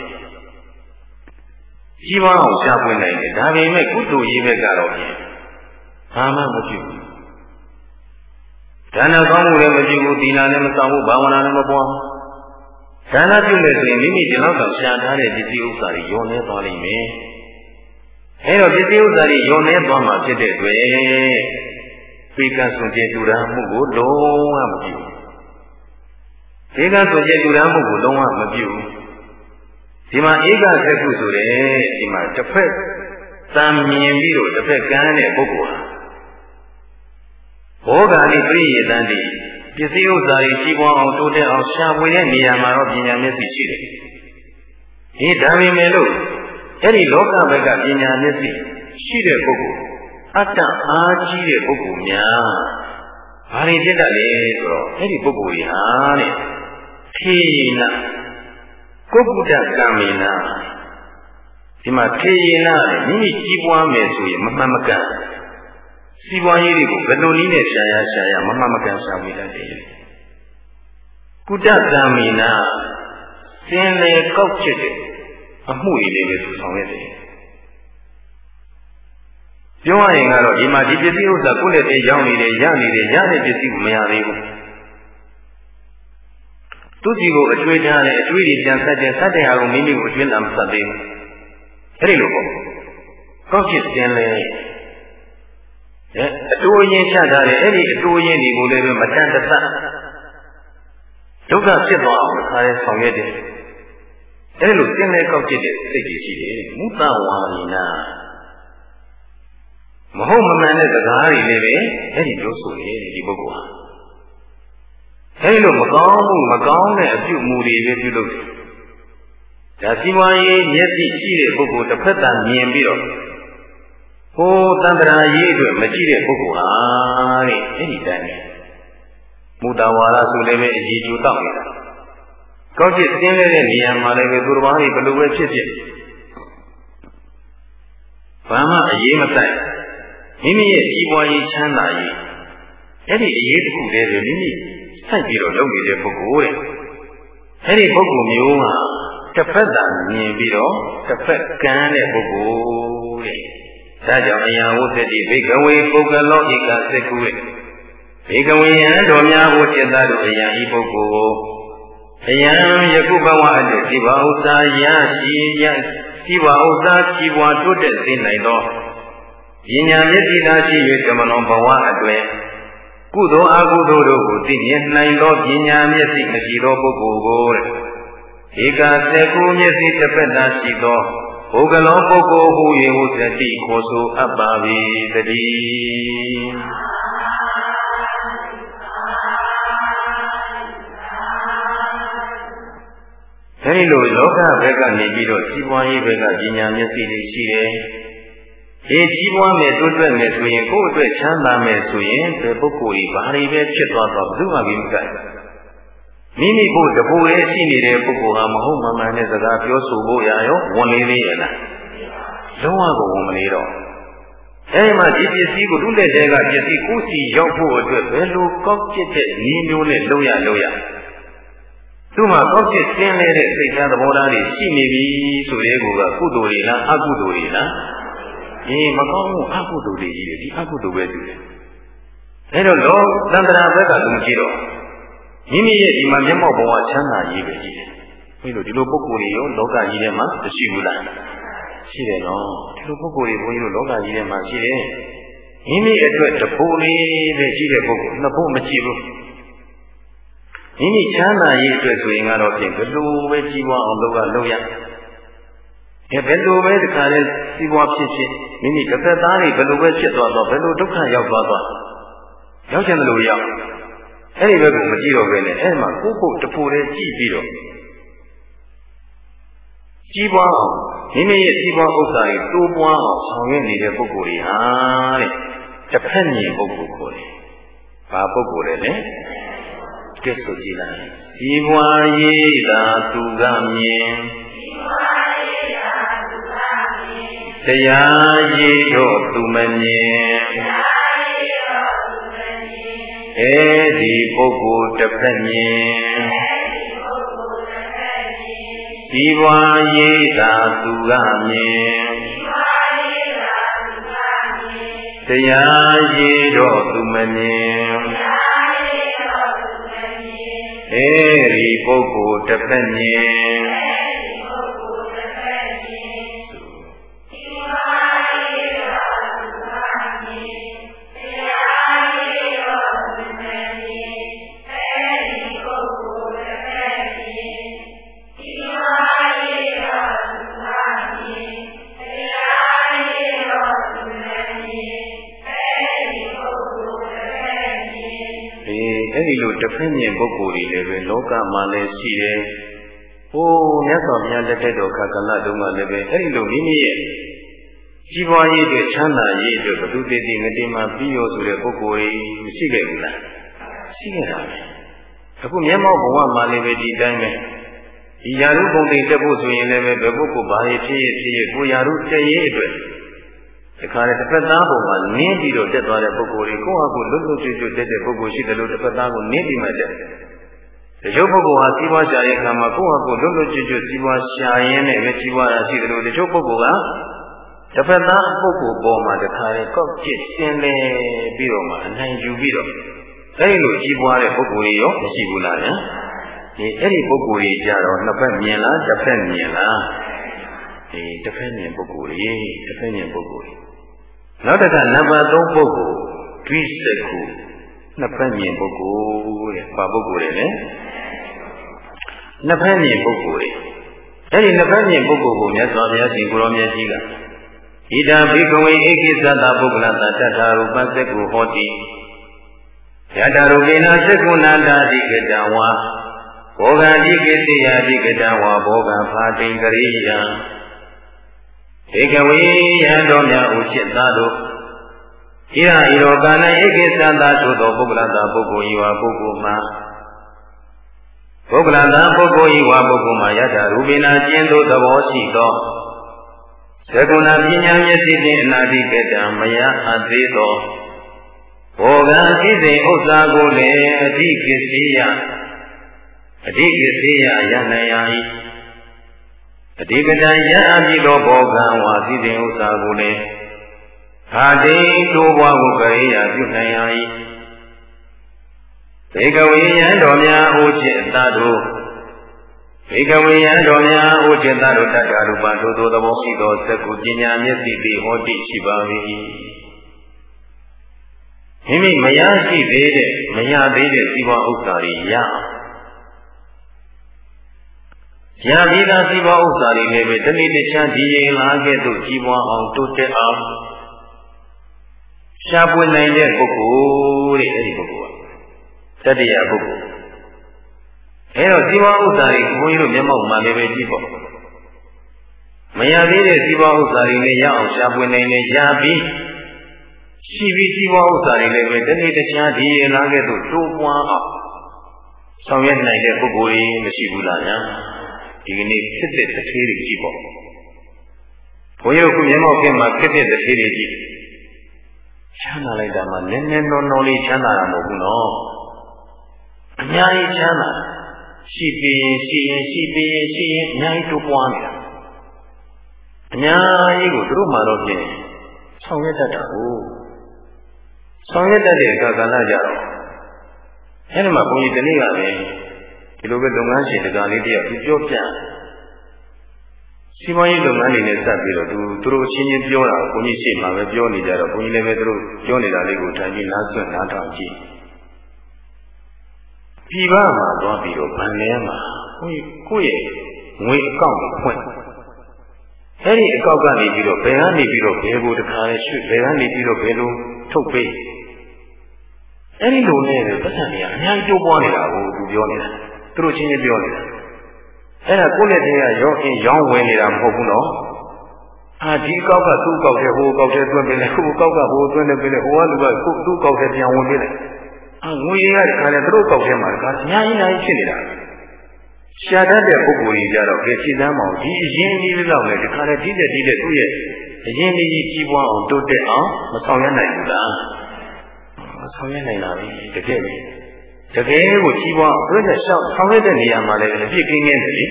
ကြီးပွားအောင်ရှားပွင့်နိုင်တယ်ဒါပေမဲ့ကုသိုလ်ရေးဘက်ကတော့ဖြင့်ဘာမှမပြုဘူးဒါနကောင်းမှုလည်းမပြုဘူးသီလလည်းမဆောင်ဘူးဘာဝနာလည်းမပွားဘူး ဒါနပြုလို့ဆိုရင်မိမိဒီလောက်တော့ရှားထားတဲ့ပစ္စည်းဥစ္စာတွေယုံနေသွားလိမ့်မယ်အဲတော့ပစ္စည်းဥစ္စာတွေယုံနေသွားမှာဖြစ်တဲ့အတွက်ပေကဆွန်ကျေတူရမှုကိုလုံးဝမပြုဘူးပေကဆွန်ကျေတူရမှုကိုလုံးဝမပြုဘူးဒီမှာဧကသက်ခုဆိုတဲ့ဒီမှာတစ်ဖက်တံမြင်ပြီးတော့တစ်ဖက်ကမ်းတဲ့ပုဂ္ဂိုလ်ဟာဘောဂာလိပြိယေတန်တိ ပစ္စည်းဥစ္စာတွေကြီးပွားအောင်တိုးတက်အောင်ရှာဖွေတဲ့နေရာမှာတော့ပညာမျက်စိရှိတယ်။ဒီဒါပေမဲ့လို့အဲ့ဒီလောကဘက်ကပညာမျက်စိရှိတဲ့ပုဂ္ဂိုလ်အတ္တအားကြီးတဲ့ပုဂ္ဂိုလ်များဘာတွေဖြစ်တတ်လဲဆိုတော့အဲ့ဒီပုဂ္ဂိုလ်ကြီးဟာတဲ့ထေနာကုက္ကုတကံမေနာဒီမှာထေယနာမိမိကြီးပွားမယ်ဆိုရင်မမှန်မကန် စီးပွားရေးတွေကိုဘယ်လိုနည်းနဲ့ရှာရရှာရမမှန်မကန်ရှာဝေတတ်တယ်ကုတကံမေနာစင်လေကောက်ချစ်တဲ့အမှုတွေလေးပဲသူဆောင်ရတယ်ပြောရရင်ကတော့ဒီမှာဒီပစ္စည်းဥစ္စာကိုယ့်လက်ထဲရောက်နေတယ်ရနေတယ်ရတဲ့ပစ္စည်းကိုမရသေးဘူးသူစီကိုအကျွေးထားတယ်အကျွေးတွေပြန်ဆက်တယ်ဆက်တဲ့ဟာကိုမိမိကိုအကျွေးလာမဆက်သေးဘူးအဲ့ဒီလိုပေါ့ကောက်ချစ်တင်လဲ အဲအတူအရင်ချထားတယ်အဲ့ဒီအတူအရင်ဒီကိုလည်းပဲမတန်တဆဒုက္ခဖြစ်သွားအောင်ခါရဲဆောင်ရွက်တယ်အဲ့လိုတင်လဲကောက်ချစ်တဲ့စိတ်ကြီးရှိတယ်မုသဝါရီနာမဟုတ်မမှန်တဲ့စကားတွေလည်းပဲအဲ့ဒီပြောဆိုနေတယ်ဒီပုဂ္ဂိုလ်ဟာအဲဒီလိုမကောင်းမှုမကောင်းတဲ့အပြုမူတွေပဲပြုလုပ်တယ်။ဒါစီမံရေးမျက်စိရှိတဲ့ပုဂ္ဂိုလ်တစ်ဖက်သာမြင်ပြီးတော့ ဟိုတန်ត្រာရေးအတွက်မကြည့်တဲ့ပုဂ္ဂိုလ်ဟာတဲ့အဲ့ဒီတိုင်းမူတဝါဒဆိုလည်းပဲအကြီးကျိုးတောက်နေတာ။ကောက်ကျစ်တင်းလဲတဲ့နေရာမှာလည်းပဲသူတော်ဘာတွေဘယ်လိုပဲဖြစ်ဖြစ်ဘာမှအရေးမဆိုင်မိမိရဲ့ကြီးပွားရေးချမ်းသာရေးအဲ့ဒီအရေးတစ်ခုတည်းပဲမိမိစိုက်ပြီးတော့လုပ်နေတဲ့ပုဂ္ဂိုလ်တဲ့အဲ့ဒီပုဂ္ဂိုလ်မျိုးဟာတစ်ဖက်သာမြင်ပြီးတော့တစ်ဖက်ကမ်းတဲ့ပုဂ္ဂိုလ်တဲ့ ဒါကြောင့်အယံဝုသတိဘိကဝေပုဂ္ဂလောဧကစကုတဲ့ဘိကဝေယံတော်များကိုจิตသားတို့အယံဤပုဂ္ဂိုလ်ကိုအယံယခုဘဝအတွက်ဒီဘာဥစ္စာရရှိရဒီဘာဥစ္စာကြီးပွားတိုးတက်စေနိုင်သောဉာဏ်မျက်စိသာရှိ၍ဓမ္မလွန်ဘဝအတွက်ကုသိုလ်အကုသိုလ်တို့ကိုသိမြင်နိုင်သောပညာမျက်စိမရှိသောပုဂ္ဂိုလ်ကိုဧကသေကုမျက်စိတစ်ဖက်သာရှိသော ဘုဂလောပုဂ္ဂိုလ်ဟူ၍ဟူသတိခေါ်ဆိုအပ်ပါ၏တည်းအဲဒီလိုလောကဘက်ကနေပြီးတော့စီးပွားရေးဘက်ကပညာမျက်စိတွေရှိတယ်ဒီကြီးပွားမယ်တိုးတက်မယ်ဆိုရင်ကိုယ့်အတွက်ချမ်းသာမယ်ဆိုရင်ဒီပုဂ္ဂိုလ်ကြီးဘာတွေပဲဖြစ်သွားတော့ဘယ်သူမှမကြိုက် မိမိကိုတပူလေးရှိနေတဲ့ပုဂ္ဂိုလ်ဟာမဟုတ်မှန်မှန်နဲ့စကားပြောဆိုဖို့ရရောဝန်လေးလေးရလားလုံးဝကိုဝန်မလေးတော့အဲဒီမှာဒီပစ္စည်းကိုသူ့လက်ထဲကပစ္စည်းကိုစီရောက်ဖို့အတွက်ဘယ်လိုကောက်ကျစ်တဲ့နည်းမျိုးနဲ့လုပ်ရလုပ်ရသူ့မှာကောက်ကျစ်ဆင်းလဲတဲ့စိတ်ထားသဘောထားတွေရှိနေပြီဆိုတဲ့ကောကကုသိုလ်တွေလားအကုသိုလ်တွေလားအေးမကောင်းဘူးအကုသိုလ်တွေကြီးတယ်ဒီအကုသိုလ်ပဲတူတယ်အဲတော့လောသန္တရာဘက်ကသူကြည့်တော့ မိမိရဲ့ဒီမှာမျက်မှောက်ဘဝချမ်းသာရေးပဲကြည့်တယ်ဘယ်လိုဒီလိုပုဂ္ဂိုလ်တွေရောလောကကြီးထဲမှာမရှိဘူးလားရှိတယ်နော်ဒီလိုပုဂ္ဂိုလ်တွေဘုန်းကြီးတို့လောကကြီးထဲမှာရှိတယ်မိမိအတွက်တဖို့လေးပဲကြည့်တဲ့ပုဂ္ဂိုလ်နှစ်ဖို့မကြည့်ဘူးမိမိချမ်းသာရေးအတွက်ဆိုရင်ကတော့ဖြင့်ဘယ်လိုပဲကြီးပွားအောင်လုပ်ကလုပ်ရအဲဘယ်လိုပဲဒီခါလဲကြီးပွားဖြစ်ဖြစ်မိမိတစ်သက်သားတွေဘယ်လိုပဲဖြစ်သွားတော့ဘယ်လိုဒုက္ခရောက်သွားသွားရောက်ချင်တယ်လို့ရောက် အဲ့ဒီဘက်ကမကြည့်တော့ဘဲနဲ့အဲ့မှာကိုယ့်ကိုယ်တပူလေးကြည့်ပြီးတော့ကြီးပွားအောင်မိမိရဲ့ကြီးပွားဥစ္စာတွေတိုးပွားအောင်ဆောင်ရွက်နေတဲ့ပုဂ္ဂိုလ်တွေဟာတဲ့တစ်ဖက်မြင်ပုဂ္ဂိုလ်ကိုလေဘာပုဂ္ဂိုလ်လဲလဲကဲဆိုကြည့်လိုက်ကြီးပွားရေးသာသူကမြင်တရားရေးတော့သူမမြင် အဲဒီပုဂ္ဂိုလ်တစ်ဖက်မြင်ဒီဝါရေးသာသူကမြင်တရားရေးတော့သူမမြင်အဲဒီပုဂ္ဂိုလ်တစ်ဖက်မြင် ကမှာလည်းရှိတယ်။ဟိုးမြတ်စွာဘုရားလက်ထက်တော်ခါကလတုန်းကလည်းပဲအဲ့ဒီလိုမိမိရဲ့ကြီးပွားရေးအတွက်ချမ်းသာရေးအတွက်ဘုသူတည်တည်ငတိမှာပြီးရောဆိုတဲ့ပုဂ္ဂိုလ်တွေမရှိခဲ့ဘူးလား။ရှိခဲ့တာပဲ။အခုမျက်မှောက်ဘဝမှာလည်းပဲဒီတိုင်းပဲ။ဒီယာရုပုံသိတက်ဖို့ဆိုရင်လည်းပဲဘယ်ပုဂ္ဂိုလ်ဘာရဖြစ်ရဖြစ်ရကိုယာရုတည်ရေးအတွက်တခါလေတစ်ဖက်သားပုံမှာနင်းပြီးတော့တက်သွားတဲ့ပုဂ္ဂိုလ်တွေကိုယ့်ဟာကိုယ်လွတ်လွတ်ကျွတ်ကျွတ်တက်တဲ့ပုဂ္ဂိုလ်ရှိတယ်လို့တစ်ဖက်သားကိုနင်းပြီးမှတက်တယ်။တ ချို့ပုဂ္ဂိုလ်ဟာစီးပွားရှာတဲ့အခါမှာကိုယ့်ဟာကိုယ်လွတ်လွတ်ကျွတ်ကျွတ်စီးပွားရှာရင်းနဲ့ပဲစီးပွားတာရှိတယ်လို့တချို့ပုဂ္ဂိုလ်ကတစ်ဖက်သားပုဂ္ဂိုလ်ပေါ်မှာတခါလေကောက်ကျစ်ရှင်းလဲပြီးတော့မှအနိုင်ယူပြီးတော့အဲဒီလိုကြီးပွားတဲ့ပုဂ္ဂိုလ်တွေရောမရှိဘူးလားညာ။ဒီအဲ့ဒီပုဂ္ဂိုလ်တွေကြတော့နှစ်ဖက်မြင်လားတစ်ဖက်မြင်လား။ဒီတစ်ဖက်မြင်ပုဂ္ဂိုလ်တွေတစ်ဖက်မြင်ပုဂ္ဂိုလ်တွေနောက်တစ်ခါနံပါတ်3ပုဂ္ဂိုလ်ဒွိစက္ခုနှစ်ဖက်မြင်ပုဂ္ဂိုလ်တဲ့ဘာပုဂ္ဂိုလ်လဲ နှစ်ဖက်မြင်ပုဂ္ဂိုလ်တွေအဲ့ဒီနှစ်ဖက်မြင်ပုဂ္ဂိုလ်ကိုမြတ်စွာဘုရားရှင်ကိုရောမြတ်ကြီးကဣဒံဘိကဝေဧကိသတ္တပုဂ္ဂလတတ္ထာရူပစက္ခုဟောတိယတရူပိနာစက္ခုနာတာတိကတံဝါဘောဂတိကိတိယတိကတံဝါဘောဂဖာတိကရိယံဧကဝေယံတော်များဥจิตသားတို့ဣရာဤရောကာနဧကိသန္တာသို့သောပုဂ္ဂလတာပုဂ္ဂိုလ်ဤဝါပုဂ္ဂိုလ်မှာ ပုဂ္ဂလတာပုဂ္ဂိုလ်ဤဝါပုဂ္ဂိုလ်မှာယထာရူပိနာကျင်းသို့သဘောရှိသောသကုဏပညာမျက်စိဖြင့်အနာတိကတံမယအသေးသောဘောဂံဣသိဥစ္စာကိုလည်းအဓိကစ္စည်းယအဓိကစ္စည်းယရနိုင်ရ၏အဓိကတံယံအပြည့်သောဘောကံဝါစီစဉ်ဥစ္စာကိုလည်းဟာတိတိုးပွားကိုကြရိယာပြုနိုင်ရ၏ ဘေကဝေယံတော်များအိုချစ်သာတို့ဘေကဝေယံတော်များအိုချစ်သာတို့တတ္တရူပတို့သောသဘောရှိသောသက္ကုပညာမျက်စိသိဟောတိရှိပါ၏မိမိမရရှိသေးတဲ့မရသေးတဲ့စီးပွားဥစ္စာတွေရအောင်ရပြီးသားစီးပွားဥစ္စာတွေလည်းပဲတဏှိတချမ်းဒီရင်လာခဲ့သို့ကြီးပွားအောင်တိုးတက်အောင်ရှားပွေနိုင်တဲ့ပုဂ္ဂိုလ်တဲ့အဲ့ဒီပုဂ္ဂိုလ်က တတ္တရာပုဂ္ဂိုလ်အဲတော့စီးပွားဥစ္စာတွေဘုန်းကြီးတို့မျက်မှောက်မှာလည်းပဲကြည့်ပေါ့မရသေးတဲ့စီးပွားဥစ္စာတွေလည်းရအောင်ရှားပွေနိုင်တယ်ရပြီးရှိပြီးစီးပွားဥစ္စာတွေလည်းပဲတဏှိတချမ်းဒီရင်လာခဲ့သို့တိုးပွားအောင်ဆောင်ရွက်နိုင်တဲ့ပုဂ္ဂိုလ်ကြီးမရှိဘူးလားညာဒီကနေ့ဖြစ်တဲ့တစ်သေးတွေကြည့်ပေါ့ဘုန်းကြီးကမျက်မှောက်ခင်မှာဖြစ်တဲ့တစ်သေးတွေကြည့်ချမ်းသာလိုက်တာမှနည်းနည်းနော်နော်လေးချမ်းသာတာမဟုတ်ဘူးနော်အ များကြီးချမ်းသာရှိပြီးရင်ရှိရင်ရှိပြီးရင်ရှိရင်အများကြီးတိုးပွားနေတာအများကြီးကိုသူတို့မှတော့ဖြင့်ဆောင်ရွက်တတ်တာကိုဆောင်ရွက်တတ်တဲ့အခါကလည်းကြတော့အဲဒီမှာဘုန်းကြီးဒီနေ့ကလည်းဒီလိုပဲလုပ်ငန်းရှင်တကာလေးတယောက်သူပြောပြစီမံရေးလုပ်ငန်းတွေနဲ့စပ်ပြီးတော့သူသူတို့အချင်းချင်းပြောတာကိုဘုန်းကြီးရှေ့မှာပဲပြောနေကြတော့ဘုန်းကြီးလည်းပဲသူတို့ပြောနေတာလေးကိုထိုင်ပြီးနားဆွင့်နားထောင်ကြည့် ပြည်ပမှာသွားပြီးတော့ဗန်ထဲမှာကိုယ့်ကိုယ့်ရဲ့ငွေအကောင့်ကိုဖွင့်အဲ့ဒီအကောင့်ကနေပြီးတော့ဘယ်ကနေပြီးတော့ဘယ်ကိုတခါလဲရွှေ့ဘယ်ကနေပြီးတော့ဘယ်လိုထုတ်ပေးအဲ့ဒီလိုနဲ့ပတ်စံတွေကအများကြီးကျိုးပွားနေတာကိုသူပြောနေတာသူတို့ချင်းချင်းပြောနေတာအဲ့ဒါကိုယ့်လက်ထဲကရောအင်းရောင်းဝင်နေတာမဟုတ်ဘူးနော်အာဒီကောက်ကသူ့ကောက်တဲ့ဟိုကောက်တဲ့တွန်းပေးလိုက်ဟိုကောက်ကဟိုတွန်းနေပေးလိုက်ဟိုကလူကကိုသူ့ကောက်တဲ့ပြန်ဝင်ပေးလိုက်အာ ငွေရရတဲ့ခါလဲသူတို့ကောက်ထဲမှာကအများကြီးအများကြီးဖြစ်နေတာရှာတတ်တဲ့ပုဂ္ဂိုလ်ကြီးကြတော့ကြည်စမ်းမအောင်ဒီအရင်ကြီးလေးတော့လေဒီခါလဲတိတဲ့တိတဲ့သူ့ရဲ့အရင်ကြီးကြီးပွားအောင်တိုးတက်အောင်မဆောင်ရွက်နိုင်ဘူးလားမဆောင်ရွက်နိုင်တာပဲတကယ်ပဲတကယ်ကိုကြီးပွားဘုရားရှောက်ဆောင်ရွက်တဲ့နေရာမှာလည်းအပြစ်ကင်းကင်းတယ်လေ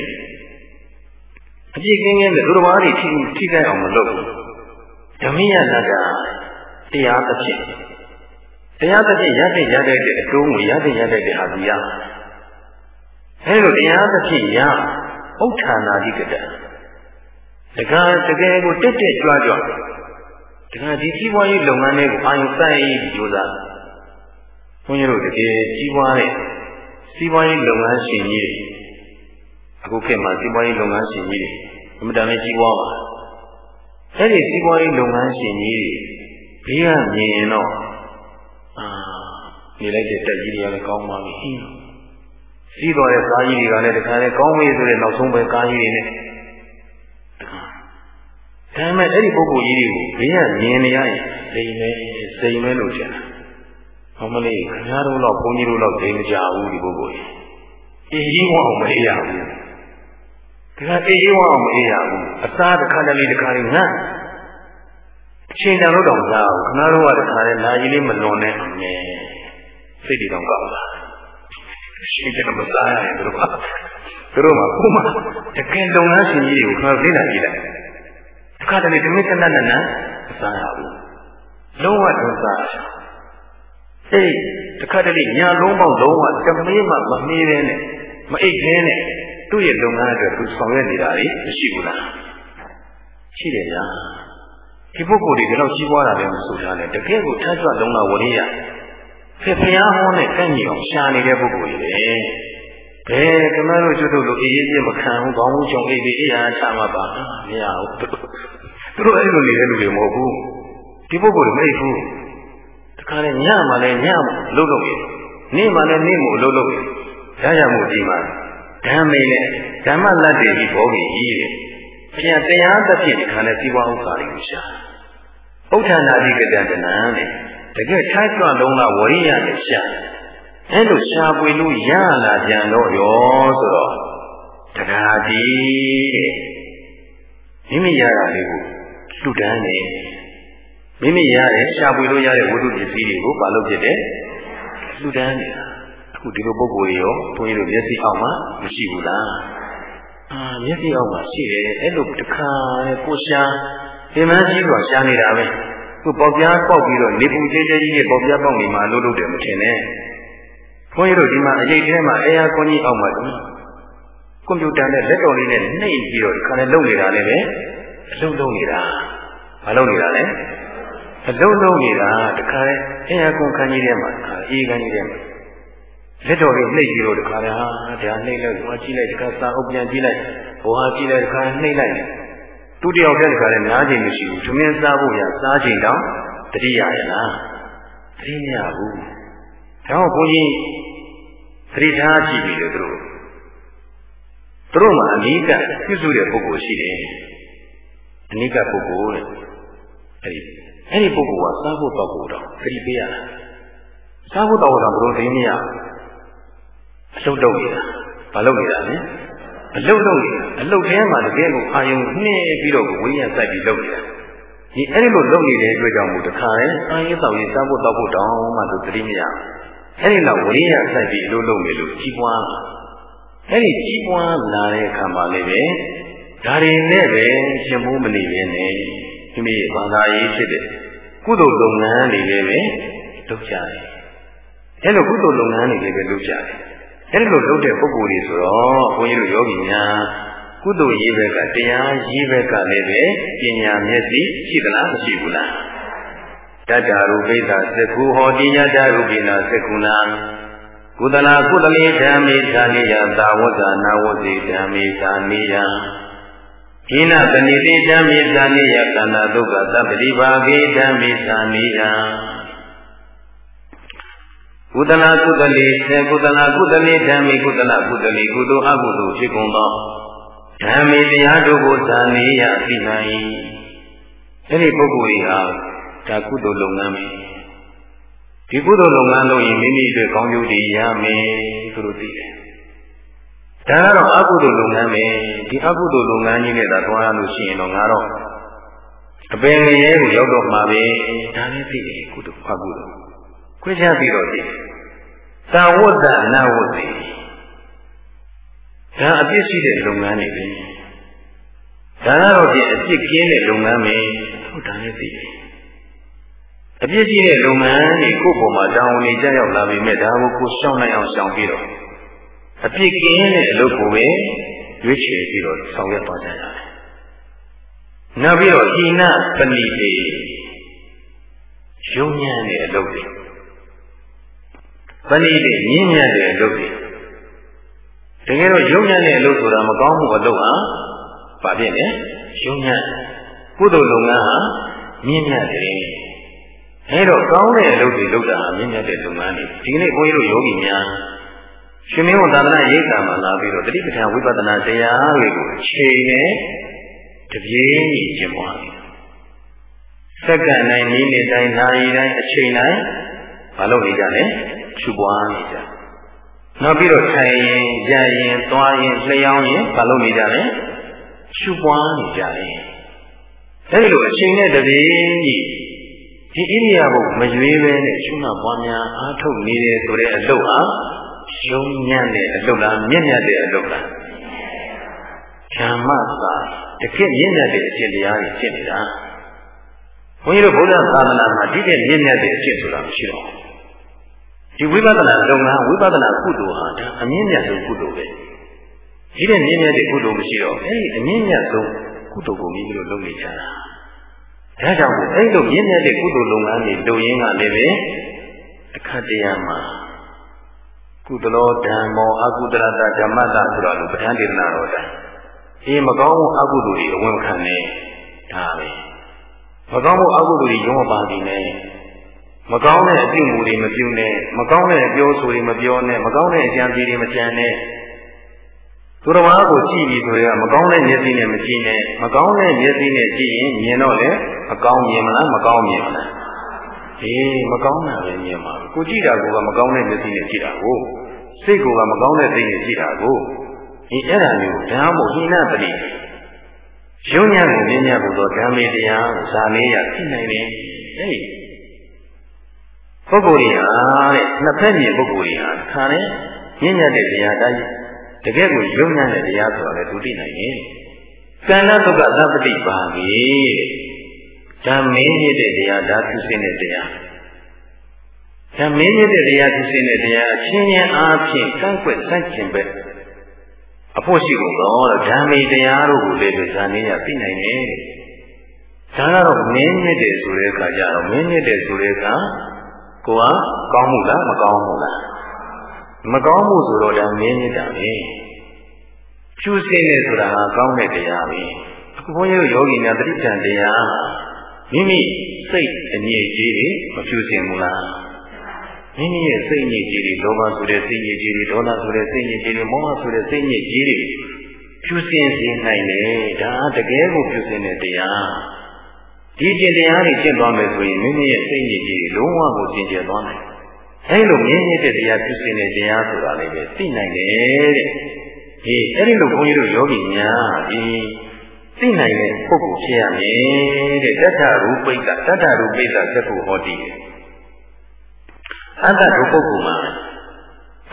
အပြစ်ကင်းကင်းတယ်သူတော်ဘာတွေထိထိခိုက်အောင်မလုပ်ဘူးဓမ္မယနာတာတရားသဖြင့် တရားသဖြင့်ရတဲ့ရတဲ့အတိုးကိုရတဲ့ရတဲ့ဟာဒီရအဲလိုတရားသဖြင့်ရဥဋ္ဌာနာတိကတတကယ်တကယ်ကိုတက်တက်ကြွကြွတကယ်ဒီကြီးပွားရေးလုပ်ငန်းတွေကိုအာရုံစိုက်ပြီးကြိုးစားဘုန်းကြီးတို့တကယ်ကြီးပွားတဲ့စီးပွားရေးလုပ်ငန်းရှင်ကြီးတွေအခုခေတ်မှာစီးပွားရေးလုပ်ငန်းရှင်ကြီးတွေအမှန်တမ်းကြီးပွားပါအဲ့ဒီစီးပွားရေးလုပ်ငန်းရှင်ကြီးတွေဘေးကမြင်ရင်တော့အာ နေလိုက်တဲ့တက်ကြီးတွေကလည်းကောင်းပါပြီစီးတော်တဲ့ကားကြီးတွေကလည်းတခါလေကောင်းပြီဆိုတဲ့နောက်ဆုံးပဲကားကြီးတွေနဲ့ဒါပေမဲ့အဲ့ဒီပုဂ္ဂိုလ်ကြီးတွေကိုဘေးကမြင်နေရရင်စိမ်မဲစိမ်မဲလို့ကျင်တာ။အမလေးခင်ဗျားတို့တော့ဘုန်းကြီးတို့တော့သိမကြဘူးဒီပုဂ္ဂိုလ်ကြီး။အေးကြီးဝအောင်မအေးရဘူး။ဒါကအေးကြီးဝအောင်မအေးရဘူး။အစားတစ်ခါတလေတစ်ခါလေးငတ်အချိန်တန်လို့တော့မစားဘူး။ခင်ဗျားတို့ကတစ်ခါလေးနာကြီးလေးမလွန်နဲ့အမေ စိတ်တွေတော့ကောက်လာ။အချိန်တန်မစားရရင်တို့ကသူတို့မှာခုမှတကယ်လုပ်ငန်းရှင်ကြီးတွေကိုခင်ဗျားသိလာကြည့်လိုက်။တစ်ခါတလေတမင်တနတ်နတ်မစားရဘူး။လုံးဝတော့စားရအေးတခါတလေညာလုံးပေါက်လုံးဝတမေးမှမမေးပဲနဲ့မအိတ်ခဲနဲ့သူ့ရဲ့လုပ်ငန်းအတွက်သူဆောင်ရွက်နေတာလေမရှိဘူးလားရှိတယ်ဗျာဒီပုဂ္ဂိုလ်တွေဒီလောက်ကြီးပွားတာလည်းမဆိုထားနဲ့တကယ်ကိုထားကြလုံးကဝရိယ ဖေဖျားဟောနဲ့ကန့်ညီအောင်ရှာနေတဲ့ပုဂ္ဂိုလ်တွေလေဘယ်ကမလို့ကျွတ်တို့လိုအေးအေးချင်းမခံဘူးကောင်းမှုကြောင့်အေးအေးအေးဟာချမှာပါမရဘူးသူတို့အဲ့လိုနေတဲ့လူတွေမဟုတ်ဘူးဒီပုဂ္ဂိုလ်တွေမအိတ်ဘူးခါနဲ့ညမှလည်းညမှလှုပ်လို့ရနေ့မှလည်းနေ့မှလှုပ်လို့ရရမှုဒီမှာဓမ္မေနဲ့ဓမ္မလတ်တွေဒီဘောကြီးကြီးတဲ့ဘုရားတရားသဖြင့်ဒီခါနဲ့စီးပွားဥစ္စာတွေကိုရှာဥဋ္ဌာဏတိကတံတနံတဲ့ တကယ်ထိုက်ကြွလုံးကဝရိယနဲ့ရှာအဲလိုရှာပွေလို့ရလာပြန်တော့ရောဆိုတော့တရားဒီတဲ့မိမိရတာလေးကိုလှူဒန်းနေမိမိရတဲ့ရှာဖွေလို့ရတဲ့ဝတ္ထုပစ္စည်းတွေကိုပါလို့ဖြစ်တယ်လူတန်းနေတာအခုဒီလိုပုံကိုယ်ရောဘုန်းကြီးတို့မျက်စိအောက်မှာမရှိဘူးလားအာမျက်စိအောက်မှာရှိတယ်အဲ့လိုတခါကိုရှာပင်မကြီးကရှာနေတာပဲ သူပေါက်ပြားပေါက်ပြီးတော့နေပူကျဲကျဲကြီးနဲ့ပေါက်ပြားပေါက်နေမှလို့လို့တယ်မထင်နဲ့ဘုန်းကြီးတို့ဒီမှာအရေးထဲမှာအဲယာကွန်ကြီးအောက်မှာဒီကွန်ပျူတာနဲ့လက်တော်လေးနဲ့နှိပ်ပြီးတော့ဒီခါနဲ့လုပ်နေတာလည်းပဲအလုပ်လုပ်နေတာမလုပ်နေတာလဲအလုံးလုံးနေတာတခါလေအင်အားကုန်ခန်းကြီးထဲမှာတခါအေးခန်းကြီးထဲမှာလက်တော်လေးနှိပ်ပြီးတော့တခါလေဟာဒါနှိပ်လိုက်ဟိုကြည့်လိုက်တခါစာအုပ်ပြန်ကြည့်လိုက်ဟိုဟာကြည့်လိုက်တခါနှိပ်လိုက် သူတယောက်တည်းတခါလေနားချိန်မရှိဘူးသမင်းစားဖို့ရစားချိန်တော့တတိယရလားတတိမရဘူးဒါတော့ဘုန်းကြီးသတိထားကြည့်ပြီးတော့သူတို့သူတို့မှာအနိကပြုစုတဲ့ပုဂ္ဂိုလ်ရှိတယ်အနိကပုဂ္ဂိုလ်တဲ့အဲဒီအဲ့ဒီပုဂ္ဂိုလ်ကစားဖို့တောက်ဖို့တော့ခရီးပေးရတာစားဖို့တောက်ဖို့တော့ဘယ်လိုသိမရအလုတ်လုပ်နေတာမလုပ်နေတာလေ အလုတ်လုပ်နေတာအလုတ်ထဲမှာတကယ်ကိုအာယုံနှင်းပြီးတော့ဝိညာဉ်စိုက်ပြီးလုပ်နေတာဒီအဲ့ဒီလိုလုပ်နေတဲ့အတွက်ကြောင့်မို့တခါရင်အာယုံဆောင်ရင်စားဖို့တောက်ဖို့တောင်းမှသူသတိမရအဲ့ဒီလောက်ဝိညာဉ်စိုက်ပြီးအလုပ်လုပ်နေလို့ကြီးပွားအဲ့ဒီကြီးပွားလာတဲ့အခါမှာလည်းပဲဒါတွေနဲ့ပဲရှင်မိုးမနေရင်းနဲ့မိမိဘာသာရေးဖြစ်တဲ့ကုသိုလ်လုပ်ငန်းတွေလည်းပဲလုပ်ကြတယ်။အဲလိုကုသိုလ်လုပ်ငန်းတွေလည်းပဲလုပ်ကြတယ်။ အဲဒီလိုလုပ်တဲ့ပုဂ္ဂိုလ်တွေဆိုတော့ဘုန်းကြီးတို့ယောဂီများကုသိုလ်ရေးဘက်ကတရားရေးဘက်ကလည်းပဲပညာမျက်စိရှိသလားမရှိဘူးလား။တတ္တရူပိသသက္ခုဟောတိညတရူပိနာသက္ခုနာကုသလကုသလေဓမ္မေသာနိယသာဝဇာနာဝဇေဓမ္မေသာနိယဟိနတဏိတိဓမ္မေသာနိယကန္နာဒုက္ခသပ္ပတိဘာဂေဓမ္မေသာနိယ ကုသလကုသလေသေကုသလကုသလေဓမ္မေကုသလကုသလေကုသိုလ်အကုသိုလ်ဖြစ်ကုန်သောဓမ္မေတရားတို့ကိုသာနိယသိနိုင်အဲ့ဒီပုဂ္ဂိုလ်ကြီးဟာဒါကုသိုလ်လုပ်ငန်းပဲဒီကုသိုလ်လုပ်ငန်းလုပ်ရင်မိမိအတွက်ကောင်းကျိုးတွေရမယ်သူတို့သိတယ်ဒါကတော့အကုသိုလ်လုပ်ငန်းပဲဒီအကုသိုလ်လုပ်ငန်းကြီးနဲ့သာတွားရလို့ရှိရင်တော့ငါတော့အပင်ငရဲကိုရောက်တော့မှာပဲဒါလည်းသိတယ်ကုသိုလ်အကုသိုလ် ခွင့်ချပြီးတော့သိတယ်သာဝတ္တနာဝတ္တိဒါအပြစ်ရှိတဲ့လုပ်ငန်းတွေပဲဒါကတော့ဒီအပြစ်ကင်းတဲ့လုပ်ငန်းပဲဟုတ်ဒါလည်းသိတယ်အပြစ်ရှိတဲ့လုပ်ငန်းတွေကိုယ့်ပေါ်မှာတောင်းဝန်နေကြရောက်လာပြီမဲ့ဒါကိုကိုရှောင်းနိုင်အောင်ရှောင်ပြီးတော့အပြစ်ကင်းတဲ့အလုပ်ကိုပဲရွေးချယ်ပြီးတော့ဆောင်ရွက်သွားကြရတယ်။နောက်ပြီးတော့ဣနပဏိတေယုံညံ့တဲ့အလုပ်တွေ ပဏိတေညဉ့်ညံ့တဲ့အလုပ်တွေတကယ်တော့ယုံညံ့တဲ့အလုပ်ဆိုတာမကောင်းမှုအလုပ်ဟာဘာဖြစ်လဲယုံညံ့ကုသိုလ်လုပ်ငန်းဟာမြင့်မြတ်တယ်အဲတော့ကောင်းတဲ့အလုပ်တွေလုပ်တာမြင့်မြတ်တဲ့လုပ်ငန်းတွေဒီကနေ့ဘုန်းကြီးတို့ယောဂီများရှင်မင်းဝန်သာသနာရိပ်သာမှာလာပြီးတော့တတိပဋ္ဌာန်ဝိပဿနာတရားတွေကိုအချိန်နဲ့တပြေးညီကျင့်ပွားတယ်စက္ကန့်တိုင်းမိနစ်တိုင်းနာရီတိုင်းအချိန်တိုင်းမလုပ်နေကြနဲ့ ရှုပွားနေကြနောက်ပြီးတော့ထိုင်ရင်ကြရင်သွားရင်လျှောင်းရင်မလုပ်နေကြနဲ့ရှုပွားနေကြတယ်အဲဒီလိုအချိန်နဲ့တပြေးညီဒီဣရိယာပုမရွေးပဲနဲ့ရှုမှတ်ပွားများအားထုတ်နေတယ်ဆိုတဲ့အလုပ်ဟာယုံညံ့တဲ့အလုပ်လားမြင့်မြတ်တဲ့အလုပ်လားဓမ္မသာတကယ်မြင့်မြတ်တဲ့အကျင့်တရားတွေဖြစ်နေတာဘုန်းကြီးတို့ဗုဒ္ဓသာသနာမှာဒီတဲ့မြင့်မြတ်တဲ့အကျင့်ဆိုတာမရှိတော့ ဒီဝိပဿနာလုပ်ငန်းဝိပဿနာကုသိုလ်ဟာဒါအမြင့်မြတ်ဆုံးကုသိုလ်ပဲဒီတဲ့မြင့်မြတ်တဲ့ကုသိုလ်မရှိတော့အဲဒီအမြင့်မြတ်ဆုံးကုသိုလ်ကိုမိမိတို့လုပ်နေကြတာဒါကြောင့်အဲ့လိုမြင့်မြတ်တဲ့ကုသိုလ်လုပ်ငန်းတွေလုပ်ရင်းကလည်းပဲအခါတရားမှာကုသလောဓမ္မောအကုသလတဓမ္မတဆိုတော့လူပဋ္ဌာန်းဒေသနာတော်တိုင်းအေးမကောင်းမှုအကုသိုလ်တွေအဝင်ခံနေဒါပဲမကောင်းမှုအကုသိုလ်တွေရုံးမပါသည်နဲ့ မကောင်းတဲ့အပြုမှုတွေမပြုနဲ့မကောင်းတဲ့အပြောဆိုတွေမပြောနဲ့မကောင်းတဲ့အကြံစီတွေမကြံနဲ့သူတော်ဘာကိုကြည့်ပြီးဆိုရင်မကောင်းတဲ့မျက်စိနဲ့မကြည့်နဲ့မကောင်းတဲ့မျက်စိနဲ့ကြည့်ရင်မြင်တော့လေအကောင်းမြင်မလားမကောင်းမြင်မလားအေးမကောင်းတာပဲမြင်ပါဘူးကိုကြည့်တာကမကောင်းတဲ့မျက်စိနဲ့ကြည့်တာကိုစိတ်ကမကောင်းတဲ့စိတ်နဲ့ကြည့်တာကိုဒီအဲ့ဒါမျိုးဓမ္မဟိနပတိရုံညာကိုမြင်ရဖို့တော့ဓမ္မေတရားဇာလေးရသိနိုင်တယ်အေး ပုဂ္ဂိုလ်ကြီးဟာတဲ့နှစ်ဖက်မြင်ပုဂ္ဂိုလ်ကြီးဟာခါနဲ့မြင့်မြတ်တဲ့တရားတိုင်းတကယ်ကိုယုံညံ့တဲ့တရားဆိုတာလည်းသူသိနိုင်ရဲ့ကန္နတုကသဗ္ပတိပါကြီးဓမ္မင်းရတဲ့တရားဓာတုစင်းတဲ့တရားဓမ္မင်းရတဲ့တရားသူစင်းတဲ့တရားအချင်းချင်းအားဖြင့်ကန့်ကွက်ဆန့်ကျင်ပဲအဖို့ရှိကုန်တော့ဓမ္မေတရားတို့ကိုလည်းဇာနေရသိနိုင်တယ်ဒါကတော့မင်းမြင့်တယ်ဆိုတဲ့အခါကျတော့မင်းမြင့်တယ်ဆိုတဲ့အခါ ကိုကကောင်းမှုလားမကောင်းမှုလားမကောင်းမှုဆိုတော့ဒါမင်းမြင့်တာပဲဖြူစင်းတယ်ဆိုတာဟာကောင်းတဲ့တရားပဲအခုဘုန်းကြီးတို့ယောဂီများတတိပ္ပံတရားမိမိစိတ်အငြိအကျေးတွေမဖြူစင်ဘူးလားမိမိရဲ့စိတ်ညစ်ကြေးတွေလောဘဆိုတဲ့စိတ်ညစ်ကြေးတွေဒေါသဆိုတဲ့စိတ်ညစ်ကြေးတွေမောဟဆိုတဲ့စိတ်ညစ်ကြေးတွေဖြူစင်စေနိုင်တယ်ဒါတကယ်ကိုဖြူစင်တဲ့တရား ဒီကျင့်တရားတွေကျင့်သွားမယ်ဆိုရင်မိမိရဲ့စိတ်ညစ်ကြေးတွေလုံးဝကိုကျင့်ကြံသွားနိုင်အဲလိုမြင့်မြတ်တဲ့တရားဖြူစင်တဲ့တရားဆိုတာလည်းပဲသိနိုင်တယ်တဲ့ဟေးအဲ့ဒီလိုဘုန်းကြီးတို့ယောဂီများဒီသိနိုင်တဲ့ပုဂ္ဂိုလ်ဖြစ်ရမယ်တဲ့တတ္ထရူပိတ္တတတ္ထရူပိတ္တသက္ကုဟောတိအတ္တရူပုဂ္ဂိုလ်မှာ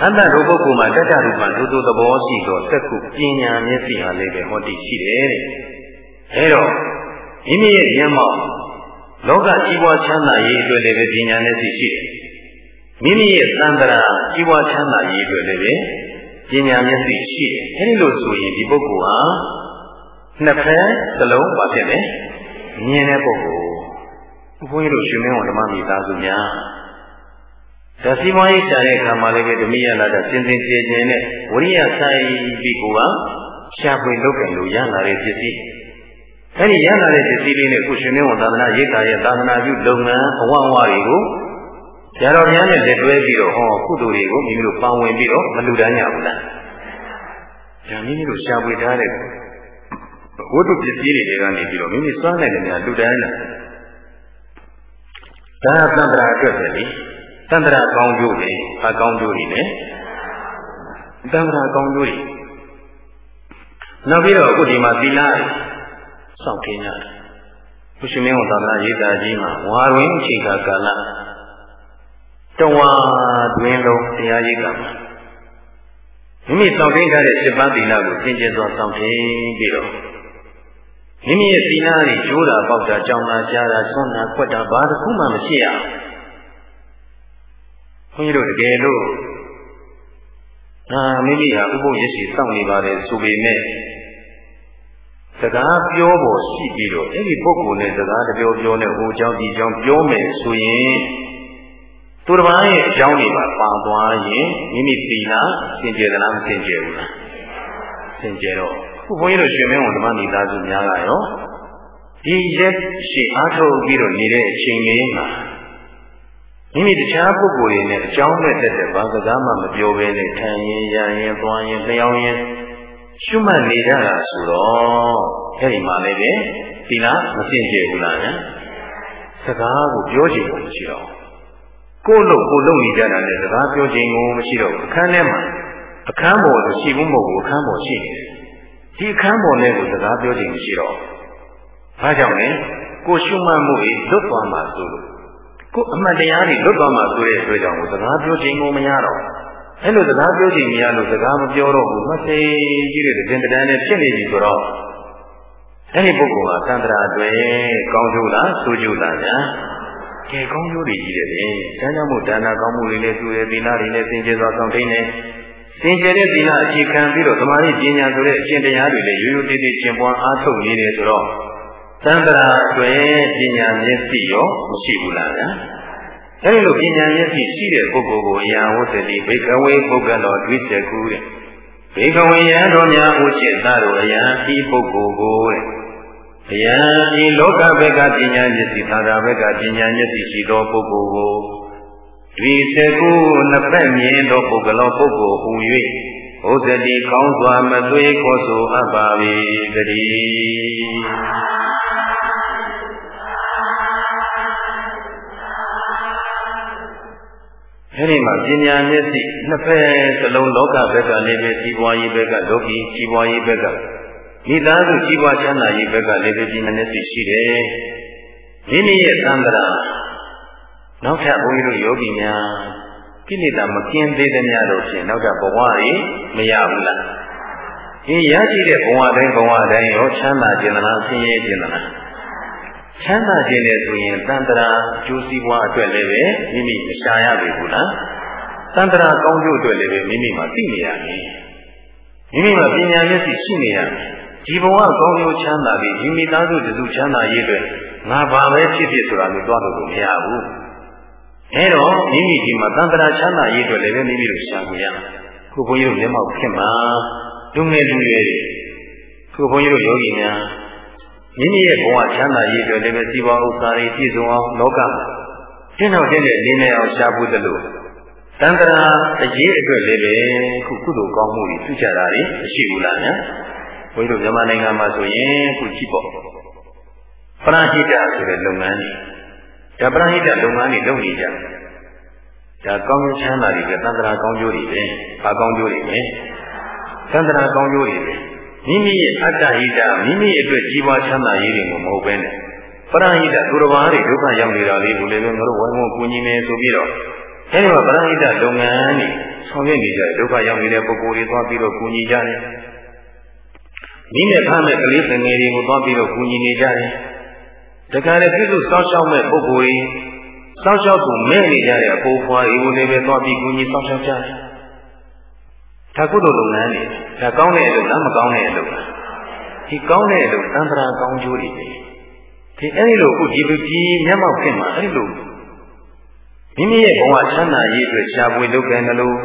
အတ္တရူပုဂ္ဂိုလ်မှာတတ္ထရူပံဒုသသဘောရှိသောသက္ကုပညာမျက်စိအားလည်းပဲဟောတိရှိတယ်တဲ့အဲတော့ မိမိရဲ့ဉာဏ်မောက်လောကကြီးပွားချမ်းသာရေးအတွက်လည်းပဲပညာမျက်စိရှိတယ်မိမိရဲ့သံတရာကြီးပွားချမ်းသာရေးအတွက်လည်းပဲပညာမျက်စိရှိတယ်အဲဒီလိုဆိုရင်ဒီပုဂ္ဂိုလ်ဟာနှစ်ဖက်သလုံးပါဖြစ်တယ်မြင်တဲ့ပုဂ္ဂိုလ်ဘုန်းကြီးတို့ရှင်မင်းဝန်ဓမ္မမိသားစုများဒါစီမွားရေးရှာတဲ့အခါမှာလည်းပဲဓမိယလာတာစင်စင်ကြယ်ကြယ်နဲ့ဝရိယဆိုင်ပြီးကိုကရှာဖွေလုပ်ကံလို့ရလာတဲ့ပစ္စည်း အဲ့ဒီရလာတဲ့ပစ္စည်းလေးနဲ့ကုရှင်မင်းဝန်သာသနာရိတ်တာရဲ့သာသနာပြုလုပ်ငန်းအဝအဝတွေကိုဆရာတော်ဘုရားနဲ့လက်တွဲပြီးတော့ဟောကုသိုလ်တွေကိုမိမိတို့ပါဝင်ပြီးတော့မလူတန်းကြဘူးလားဒါမိမိတို့ရှာဖွေထားတဲ့ဝတ္ထုပစ္စည်းတွေကနေပြီးတော့မိမိစွမ်းနိုင်တဲ့များလူတန်းတာဒါသံ္ဍရာအတွက်ပဲလေသံ္ဍရာကောင်းကျိုးတွေအကောင်းကျိုးတွေနဲ့သံ္ဍရာကောင်းကျိုးတွေနောက်ပြီးတော့အခုဒီမှာသီလ စောင့်ခင်းရတယ်ဘုရှင်မင်းဝန်သာသနာရေးတာကြီးမှာဝါရင်းအချိန်ကာလတဝါတွင်လုံးတရားရိပ်ကမှာမိမိစောင့်သိထားတဲ့စိပ္ပန်းသီလကိုသင်ကျဲစွာစောင့်သိပြီးတော့မိမိရဲ့သီလတွေကျိုးတာပေါက်တာကြောင်တာကြားတာဆွမ်းတာခွက်တာဘာတစ်ခုမှမရှိရဘုန်းကြီးတို့တကယ်လို့အာမိမိဟာဥပုပ်ရရှိစောင့်နေပါတယ်ဆိုပေမဲ့ စကားပြောဖို့ရှိပြီးတော့အဲ့ဒီပုဂ္ဂိုလ်နဲ့စကားတပြောပြောနဲ့ဟိုเจ้าဒီเจ้าပြောမယ်ဆိုရင်သူတစ်ပါးရဲ့အကြောင်းတွေမှာပါသွားရင်မိမိသီလစင်ကြယ်သလားမစင်ကြယ်ဘူးလားစင်ကြယ်တော့ခုဘုန်းကြီးတို့ရှင်မင်းဝန်ဓမ္မနိသားစုများကရောဒီရက်ရှိအားထုတ်ပြီးတော့နေတဲ့အချိန်လေးမှာမိမိတခြားပုဂ္ဂိုလ်တွေနဲ့အကြောင်းနဲ့တက်တဲ့ဘာစကားမှမပြောဘဲနဲ့ထိုင်ရင်ရရင်သွားရင်လျှောင်းရင် ရှုမှတ်နေကြတာဆိုတော့အဲ့ဒီမှာလည်းပဲသီလမစင်ကြယ်ဘူးလားညာစကားကိုပြောချင်လို့မရှိတော့ကိုယ်လို့ကိုယ်လုံနေကြတာနဲ့စကားပြောခြင်းကိုမရှိတော့အခန်းထဲမှာအခန်းပေါ်ရှိဘူးမဟုတ်ဘူးအခန်းပေါ်ရှိနေတယ်ဒီအခန်းပေါ်နဲ့ကိုစကားပြောခြင်းမရှိတော့ဘာကြောင့်လဲကိုရှုမှတ်မှုတွေလွတ်သွားမှာဆိုလို့ကိုအမှတ်တရားတွေလွတ်သွားမှာဆိုတဲ့အတွက်ကြောင့်စကားပြောခြင်းကိုမရတော့ အဲ့လိုစကားပြောခြင်းမရလို့စကားမပြောတော့ဘူးမသိကြီးတဲ့တင်တန်းနဲ့ဖြစ်နေပြီဆိုတော့အဲ့ဒီပုဂ္ဂိုလ်ကသံတရာတွေကောင်းကျိုးလားဆိုးကျိုးလားညာကဲကောင်းကျိုးတွေကြီးတယ်လေ။ဒါကြောင့်မို့ဒါနာကောင်းမှုတွေနဲ့သူရဲ့သီလတွေနဲ့သင်ကျေစွာဆောင်ထိန်နေသင်ကျေတဲ့သီလအခြေခံပြီးတော့သမာဓိပညာဆိုတဲ့အကျင့်တရားတွေလည်းရိုးရိုးသေးသေးကျင့်ပွားအားထုတ်နေတယ်ဆိုတော့သံတရာအတွင်းပညာမျက်စိရောမရှိဘူးလားဗျာ။ အဲဒီလိုပညာမျက်စိရှိတဲ့ပုဂ္ဂိုလ်ကိုယံဝတ္တိဘိကဝေပုဂ္ဂလောဒွိစေကုတဲ့ဘေကဝေယံတော်များဥจิตသားတို့အယံဒီပုဂ္ဂိုလ်ကိုတဲ့ဘုရားဒီလောကဘက်ကပညာမျက်စိသာသာဘက်ကပညာမျက်စိရှိသောပုဂ္ဂိုလ်ကိုဒီစကုနှစ်ဖက်မြင်သောပုဂ္ဂလောပုဂ္ဂိုလ်ဟူ၍ဘုဇတိကောင်းစွာမသွေးခေါ်ဆိုအပ်ပါ၏တည်း အဲဒီမှာပညာမျက်စိနှစ်ဖက်စလုံးလောကဘက်ကလည်းပဲစီးပွားရေးဘက်ကလောကီစီးပွားရေးဘက်ကမိသားစုကြီးပွားချမ်းသာရေးဘက်ကလည်းပဲပညာနဲ့သိရှိတယ်မိမိရဲ့သံဃာနောက်ထပ်ဘုန်းကြီးတို့ယောဂီများကိလေသာမကင်းသေးတဲ့များလို့ဖြင့်နောက်ထပ်ဘဝတွေမရဘူးလားဒီရရှိတဲ့ဘဝတိုင်းဘဝတိုင်းရောချမ်းသာခြင်းလားဆင်းရဲခြင်းလား ချမ်းသာခြင်းလေဆိုရင်တန်တရာကျိုးစီးပွားအတွက်လည်းပဲမိမိမရှာရပေဘူးလားတန်တရာကောင်းကျိုးအတွက်လည်းပဲမိမိမှာသိနေရမယ်မိမိမှာပညာမျက်စိရှိနေရမယ်ဒီဘဝကောင်းကျိုးချမ်းသာပြီးဒီမိသားစုတစုချမ်းသာရေးအတွက်ငါဘာပဲဖြစ်ဖြစ်ဆိုတာလည်းသွားလို့မရဘူးအဲတော့မိမိဒီမှာတန်တရာချမ်းသာရေးအတွက်လည်းပဲမိမိတို့ရှာကြရမယ်ခုဘုန်းကြီးတို့မျက်မှောက်ခင်မှာလူငယ်လူရွယ်တွေခုဘုန်းကြီးတို့ယောဂီများ မိမိရဲ့ဘဝချမ်းသာရေးအတွက်လည်းပဲစီးပွားဥစ္စာတွေပြည့်စုံအောင်လောကမှာကျင့်တော်တဲ့နေနေအောင်ရှားဖို့တလို့တန်ត្រာအရေးအတွက်လည်းပဲခုကုသိုလ်ကောင်းမှုတွေပြုကြတာတွေမရှိဘူးလားညာဘုန်းကြီးတို့မြန်မာနိုင်ငံမှာဆိုရင်ခုကြည့်ပေါ့ပရဟိတဆိုတဲ့လုပ်ငန်းတွေဒါပရဟိတလုပ်ငန်းတွေလုပ်နေကြဒါကောင်းချမ်းသာတွေပဲသန္တရာကောင်းကျိုးတွေပဲဘာကောင်းကျိုးတွေပဲသန္တရာကောင်းကျိုးတွေပဲ မိမိရဲ့အတ္တဟိတမိမိအတွက်ကြီးပွားချမ်းသာရေးတွေကိုမဟုတ်ပဲနဲ့ပရဟိတသူတော်ဘာတွေဒုက္ခရောက်နေတာလေးကိုလည်းငါတို့ဝိုင်းဝန်းကူညီမယ်ဆိုပြီးတော့အဲဒီမှာပရဟိတလုပ်ငန်းတွေဆောင်ရွက်နေကြဒုက္ခရောက်နေတဲ့ပုဂ္ဂိုလ်တွေသွားပြီးတော့ကူညီကြတယ်မိနဲ့ဖမ်းတဲ့ကလေးငယ်တွေကိုသွားပြီးတော့ကူညီနေကြတယ်။တခါလေပြုစုစောင့်ရှောက်မဲ့ပုဂ္ဂိုလ်ကြီးစောင့်ရှောက်သူမဲ့နေကြတဲ့အဖိုးဖွားတွေကိုလည်းပဲသွားပြီးကူညီစောင့်ရှောက်ကြတယ်။ ဒါကုသိုလ်လုပ်ငန်းတွေဒါကောင်းတဲ့အလုပ်လားမကောင်းတဲ့အလုပ်လား။ဒီကောင်းတဲ့အလုပ်သံဃာကောင်းကျိုးတွေပဲ။ဒီအဲဒီလိုအခုဒီလူကြီးမျက်မှောက်ဖြစ်မှာအဲဒီလိုမိမိရဲ့ဘဝချမ်းသာရေးအတွက်ရှားပွေလုပ်ကြတယ်လို့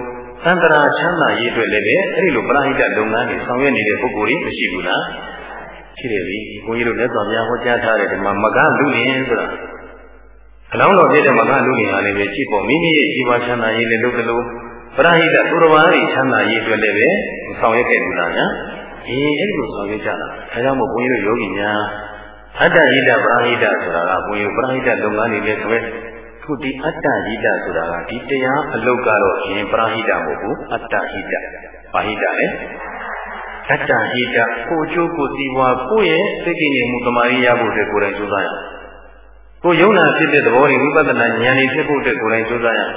သံတရာချမ်းသာရေးအတွက်လည်းပဲအဲ့ဒီလိုပရိဟိတလုပ်ငန်းတွေဆောင်ရွက်နေတဲ့ပုဂ္ဂိုလ်တွေမရှိဘူးလားရှိတယ်ပြီဘုန်းကြီးတို့လက်ဆောင်များဟောကြားထားတဲ့ဒီမှာမကလူလင်ဆိုတာအလောင်းတော်ပြည့်တဲ့မကလူလင်ဟာလည်းပဲကြည့်ပေါ်မိမိရဲ့ជីវချမ်းသာရေးလည်းလုပ်တယ်လို့ ပရိဟိတသူတော်ဘာတွေချမ်းသာရေးအတွက်လည်းပဲဆောင်ရွက်ခဲ့ဘူးလားညာအေးအဲ့လိုဆောင်ရွက်ကြတာဒါကြောင့်မို့ဘုန်းကြီးတို့ယောဂီများအတ္တဟိတပရိဟိတဆိုတာကဘုန်းကြီးပရိဟိတလုပ်ငန်းတွေလည်းဆိုရဲခုဒီအတ္တဟိတဆိုတာကဒီတရားအလုတ်ကတော့ရှင်ပရိဟိတမဟုတ်ဘူးအတ္တဟိတဘာဟိတလဲအတ္တဟိတကိုကျိုးကိုစီဝါကိုရဲ့စိတ်ကြည်နေမှုတမာရီရဖို့အတွက်ကိုယ်တိုင်ကြိုးစားရအောင်ကိုယုံနာဖြစ်တဲ့သဘောတွေဝိပဿနာဉာဏ်တွေဖြစ်ဖို့အတွက်ကိုယ်တိုင်ကြိုးစားရအောင်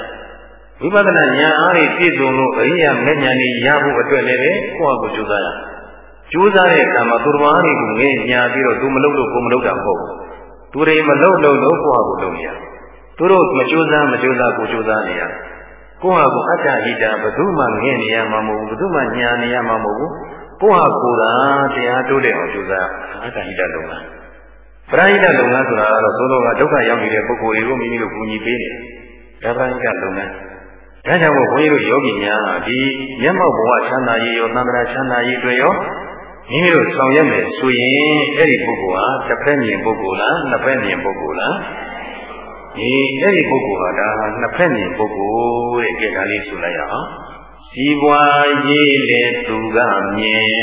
ဝိပဿနာဉာဏ်အားဖြင့်ပြည့်စုံလို့အရိယာမဲ့ဉာဏ်တွေရဖို့အတွက်လည်းပဲကိုယ့်အကိုကြိုးစားရအောင်ကြိုးစားတဲ့အခါမှာသူတော်ဘာတွေကိုငဲ့ညာပြီးတော့သူမလုပ်လို့ကိုမလုပ်တာမဟုတ်ဘူးသူတွေမလုပ်လို့လို့ကိုယ့်အကိုလုပ်နေရသူတို့မကြိုးစားမကြိုးစားကိုကြိုးစားနေရကိုယ့်ဟာကိုအတ္တဟိတာဘယ်သူမှငဲ့နေရမှာမဟုတ်ဘူးဘယ်သူမှညာနေရမှာမဟုတ်ဘူးကိုယ့်ဟာကိုယ်သာတရားတိုးတဲ့အောင်ကြိုးစားအတ္တဟိတလုပ်ငန်းပရိဟိတလုပ်ငန်းဆိုတာကတော့သို့တော့ကဒုက္ခရောက်နေတဲ့ပုဂ္ဂိုလ်တွေကိုမိမိတို့ကူညီပေးတယ်ဒါပရိဟိတလုပ်ငန်း ဒါကြောင့်မို့ဘုန်းကြီးတို့ယောဂီများဟာဒီမျက်မှောက်ဘဝချမ်းသာရေးရောသံဃာချမ်းသာရေးတွေရောမိမိတို့ဆောင်ရွက်မယ်ဆိုရင်အဲ့ဒီပုဂ္ဂိုလ်ဟာတစ်ဖက်မြင်ပုဂ္ဂိုလ်လားနှစ်ဖက်မြင်ပုဂ္ဂိုလ်လားဒီအဲ့ဒီပုဂ္ဂိုလ်ဟာဒါနှစ်ဖက်မြင်ပုဂ္ဂိုလ်တဲ့ကြည့်ဒါလေးဆိုလိုက်ရအောင်စီးပွားရေးလေသူကမြင်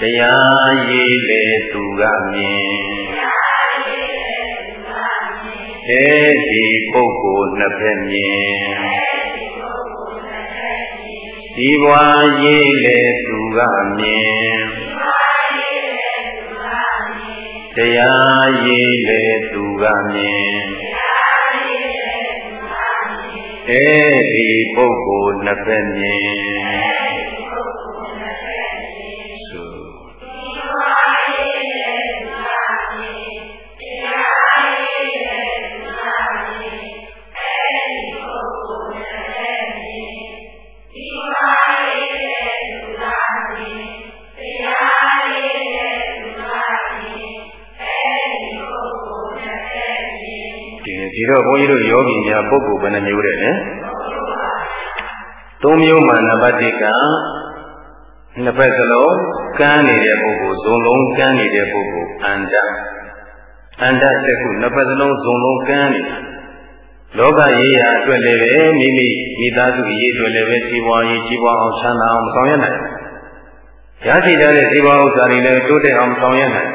တရားရေးလေသူကမြင် အဲဒီပုဂ္ဂိုလ်နှစ်ဖက်မြင်ဒီဘွားရေးလေသူကမြင်တရားရေးလေသူကမြင်အဲဒီပုဂ္ဂိုလ်နှစ်ဖက်မြင် များပုဂ္ဂိုလ်ဘယ်နှမျိုးတဲ့လဲသုံးမျိုးမှနံပါတ်1ကနှစ်ဖက်စလုံးကမ်းနေတဲ့ပုဂ္ဂိုလ်ဇုံလုံးကမ်းနေတဲ့ပုဂ္ဂိုလ်အန္တအန္တတစ်ခုနှစ်ဖက်စလုံးဇုံလုံးကမ်းနေတာလောကရေးရာအတွက်လည်းပဲမိမိမိသားစုရေးအတွက်လည်းပဲစီးပွားရေးကြီးပွားအောင်ချမ်းသာအောင်ဆောင်ရွက်နိုင်ရရှိတဲ့စီးပွားဥစ္စာတွေလည်းတိုးတက်အောင်ဆောင်ရွက်နိုင်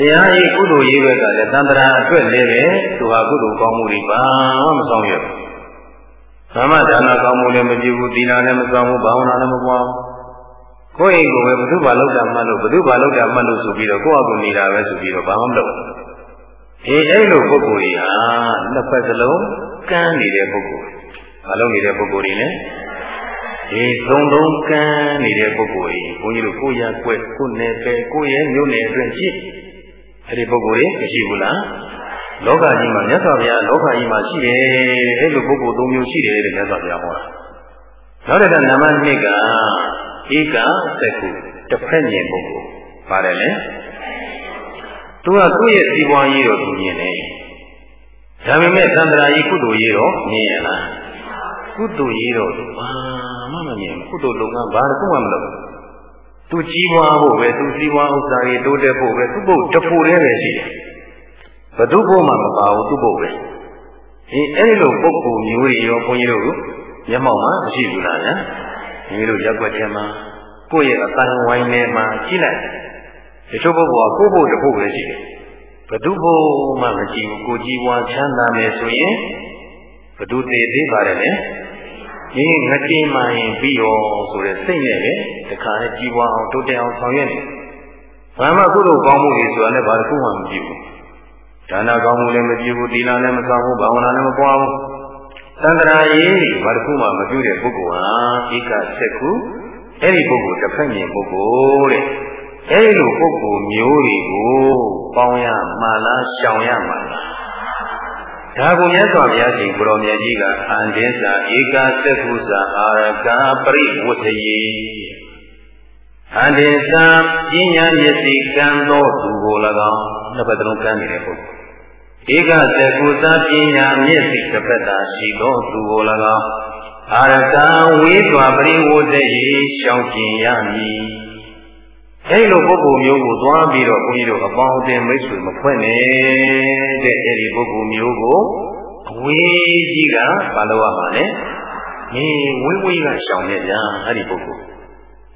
တရားရေးကုသိုလ်ရေးဘက်ကလည်းသံတရာအတွက်လည်းပဲသူဟာကုသိုလ်ကောင်းမှုတွေဘာမှမဆောင်ရွက်ဘူး။သမဒါနကောင်းမှုလည်းမပြုဘူး၊သီလလည်းမဆောင်ဘူး၊ဘာဝနာလည်းမပွားဘူး။ကိုယ့်အိမ်ကိုပဲဘု து ဘာလောက်တာမှတ်လို့ဘု து ဘာလောက်တာမှတ်လို့ဆိုပြီးတော့ကိုယ့်အကူနေတာပဲဆိုပြီးတော့ဘာမှမလုပ်ဘူး။ဒီအဲ့လိုပုဂ္ဂိုလ်ကြီးဟာနှစ်ဖက်စလုံးကမ်းနေတဲ့ပုဂ္ဂိုလ်။ဘာလုပ်နေတဲ့ပုဂ္ဂိုလ်ကြီးလဲ။ဒီသုံးလုံးကမ်းနေတဲ့ပုဂ္ဂိုလ်ကြီးဘုန်းကြီးတို့ကိုရကွက်ကိုနယ်ပယ်ကိုရဲ့မြို့နယ်အတွင်းရှိ အဲ့ဒီပုဂ္ဂိုလ်တွေမရှိဘူးလားလောကကြီးမှာမြတ်စွာဘုရားလောကကြီးမှာရှိတယ်အဲ့လိုပုဂ္ဂိုလ်၃မျိုးရှိတယ်တဲ့မြတ်စွာဘုရားဟောတာနောက်တစ်ခါနံပါတ်2ကဧကသက္ခုတစ်ဖက်မြင်ပုဂ္ဂိုလ်ပါတယ်လေသူကသူ့ရဲ့စီးပွားရေးတော့သူမြင်တယ်ဒါပေမဲ့သံတရာကြီးကုသိုလ်ရေးတော့မြင်ရလားကုသိုလ်ရေးတော့ဘာမှမမြင်ဘူးကုသိုလ်လုပ်ငန်းဘာတစ်ခုမှမလုပ်ဘူး သူကြီးပွားဖို့ပဲသူကြီးပွားဥစ္စာတွေတိုးတက်ဖို့ပဲသူ့ဘုတ်တဖို့တည်းပဲရှိတယ်ဘသူ့ဘုတ်မှမပါဘူးသူ့ဘုတ်ပဲဒီအဲ့ဒီလိုပုဂ္ဂိုလ်မျိုးတွေရောဘုန်းကြီးတို့မျက်မှောက်မှာမရှိဘူးလားညာဒီလိုရက်ွက်ထဲမှာကိုယ့်ရဲ့အတန်ဝိုင်းထဲမှာကြည့်လိုက်ဒီချို့ပုဂ္ဂိုလ်ကကိုယ့်ဘုတ်တဖို့ပဲရှိတယ်ဘသူ့ဘုတ်မှမကြည့်ဘူးကိုကြီးပွားချမ်းသာမယ်ဆိုရင်ဘသူတည်သေးပါတယ်လေ ဒီငတိမှရင်ပြီးရောဆိုတဲ့စိတ်နဲ့လေတခါနဲ့ကြီးပွားအောင်တိုးတက်အောင်ဆောင်ရွက်နေဘာမှကုသိုလ်ကောင်းမှုတွေဆိုတာလည်းဘာတစ်ခုမှမပြုဘူးဒါနကောင်းမှုလည်းမပြုဘူးသီလလည်းမဆောင်ဘူးဘာဝနာလည်းမပွားဘူးသန္တရာရေးဘာတစ်ခုမှမပြုတဲ့ပုဂ္ဂိုလ်ဟာဧကဆက်ခုအဲ့ဒီပုဂ္ဂိုလ်တစ်ဖက်မြင်ပုဂ္ဂိုလ်တဲ့အဲ့ဒီလိုပုဂ္ဂိုလ်မျိုးတွေကိုပေါင်းရမှလားရှောင်ရမှလား ဒါကိုမြတ်စွာဘုရားရှင်ကိုရောင်မြတ်ကြီးကအန္တေသာဧကသက္ကုသာအာရကပရိဝတ္တယေအန္တေသာပညာမျက်စိကံသောသူကို၎င်းနှစ်ပတ်လုံးကမ်းနေတဲ့ပုဂ္ဂိုလ်ဧကသကုသပညာမျက်စိတစ်ဖက်သာရှိသောသူကို၎င်းအာရကဝေးစွာပရိဝုဒ္ဓေရှောင်ကျင်ရမည် အဲ့လိုပုဂ္ဂိုလ်မျိုးကိုသွားပြီးတော့ဘုန်းကြီးတို့အပေါင်းအသင်းမိတ်ဆွေမဖွဲ့နဲ့တဲ့အဲ့ဒီပုဂ္ဂိုလ်မျိုးကိုအဝေးကြီးကဘာလို့ရမှာလဲဟင်းဝေးဝေးကရှောင်ရကြအဲ့ဒီပုဂ္ဂိုလ်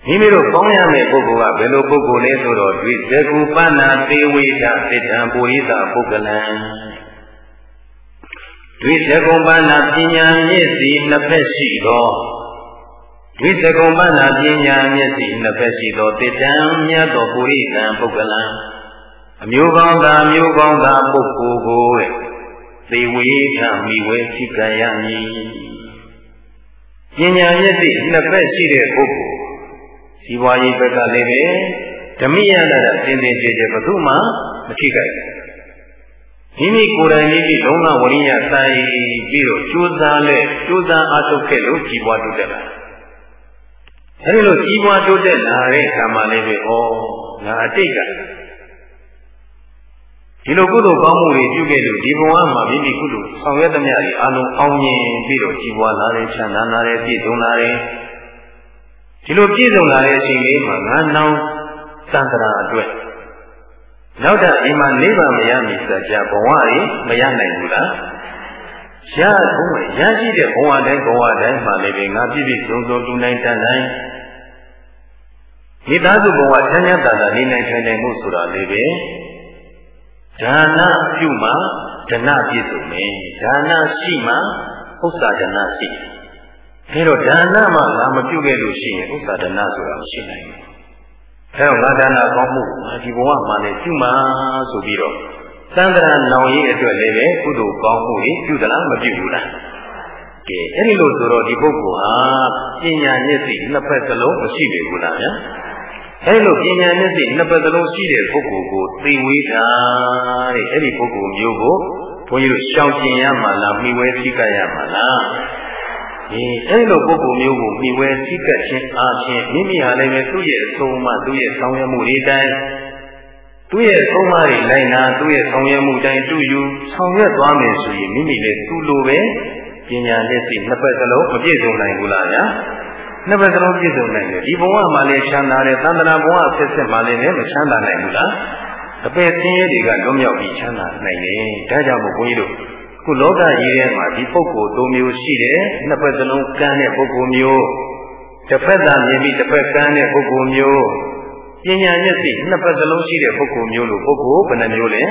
မိမိတို့ပေါင်းရမယ့်ပုဂ္ဂိုလ်ကဘယ်လိုပုဂ္ဂိုလ်လဲဆိုတော့ဒွိဇကူပဏ္ဏသေဝိဒသစ္တံပုရိသပုဂ္ဂလံဒွိဇကုပဏ္ဏပညာမျက်စိနှစ်ဖက်ရှိသော ဒွိဇကုပဏ္ဏပညာမျက်စိနှစ်ဖက်ရှိသောသစ္တံမြတ်သောပုရိသံပုဂ္ဂလံအမျိုးကောင်းသာမျိုးကောင်းသာပုဂ္ဂိုလ်ကိုသေဝိထမိဝဲသိကံရမည်ပညာမျက်စိနှစ်ဖက်ရှိတဲ့ပုဂ္ဂိုလ်စီးပွားရေးဘက်ကလည်းပဲဓမိယနာတာသင်သင်ကြည်ကြည်ဘယ်သူမှမထိခိုက်ဘူးမိမိကိုယ်တိုင်မိမိလုံးဝဝရိယစိုက်ပြီးတော့ကြိုးစားလဲကြိုးစားအားထုတ်ခဲ့လို့ကြီးပွားတိုးတက်လာ အဲဒီလိုကြီးပွားတိုးတက်လာတဲ့အခါမှာလည်းပဲဩငါအတိတ်ကဒီလိုကုသိုလ်ကောင်းမှုတွေပြုခဲ့လို့ဒီဘဝမှာမိမိကုသိုလ်ဆောင်ရွက်သမျှတွေအလုံးအောင်မြင်ပြီးတော့ကြီးပွားလာတယ်ချမ်းသာလာတယ်ပြည့်စုံလာတယ်ဒီလိုပြည့်စုံလာတဲ့အချိန်လေးမှာငါနောင်သံတရာအတွက်နောက်တဲ့အိမ်မှာနိဗ္ဗာန်မရမီစကြဘဝကြီးမရနိုင်ဘူးလားရဘူးရရှိတဲ့ဘဝတိုင်းဘဝတိုင်းမှာလည်းပဲငါပြည့်ပြည့်စုံစုံတူနိုင်တတ်နိုင် မိသားစုဘဝချမ်းသာတာနေနိုင်ထိုင်နိုင်မှုဆိုတာလည်းပဲဒါနပြုမှဒနာပြည့်စုံမယ်ဒါနရှိမှဥစ္စာဒနာရှိတယ်အဲတော့ဒါနမှငါမပြုခဲ့လို့ရှိရင်ဥစ္စာဒနာဆိုတာမရှိနိုင်ဘူးအဲတော့ငါဒါနကောင်းမှုဒီဘဝမှာလည်းပြုမှာဆိုပြီးတော့သံဃာနောင်ရေးအတွက်လည်းပဲကုသိုလ်ကောင်းမှုတွေပြုသလားမပြုဘူးလားကဲအဲ့ဒီလိုဆိုတော့ဒီပုဂ္ဂိုလ်ဟာပညာမျက်စိနှစ်ဖက်စလုံးမရှိပြီဘူးလားဗျာ အဲ့လိုပညာမျက်စိနှစ်ဖက်စလုံးရှိတဲ့ပုဂ္ဂိုလ်ကိုသိဝေးတာတဲ့အဲ့ဒီပုဂ္ဂိုလ်မျိုးကိုဘုန်းကြီးတို့ရှောင်ကျင်ရမှာလားမိဝဲသိကရမှာလားဒီအဲ့လိုပုဂ္ဂိုလ်မျိုးကိုမိဝဲသိကခြင်းအားဖြင့်မိမိဟာလည်းပဲသူ့ရဲ့အဆုံးအမသူ့ရဲ့ဆောင်ရွက်မှုတွေတိုင်းသူ့ရဲ့အဆုံးအမတွေလိုက်နာသူ့ရဲ့ဆောင်ရွက်မှုတိုင်းတူယူဆောင်ရွက်သွားမယ်ဆိုရင်မိမိလည်းသူ့လိုပဲပညာလက်စိနှစ်ဖက်စလုံးမပြည့်စုံနိုင်ဘူးလားဗျာ နှစ်ဖက်စလုံးပြည့်စုံနိုင်တယ်ဒီဘဝမှာလည်းချမ်းသာတယ်သန္တနာဘဝဆက်ဆက်မှာလည်းမချမ်းသာနိုင်ဘူးလားအပယ်ဆင်းရဲတွေကလွတ်မြောက်ပြီးချမ်းသာနိုင်တယ်ဒါကြောင့်မို့ဘုန်းကြီးတို့ခုလောကကြီးထဲမှာဒီပုဂ္ဂိုလ်၃မျိုးရှိတယ်နှစ်ဖက်စလုံးကမ်းတဲ့ပုဂ္ဂိုလ်မျိုးတစ်ဖက်သာမြင်ပြီးတစ်ဖက်ကမ်းတဲ့ပုဂ္ဂိုလ်မျိုးပညာမျက်စိနှစ်ဖက်စလုံးရှိတဲ့ပုဂ္ဂိုလ်မျိုးလို့ပုဂ္ဂိုလ်ဘယ်နှမျိုးလဲ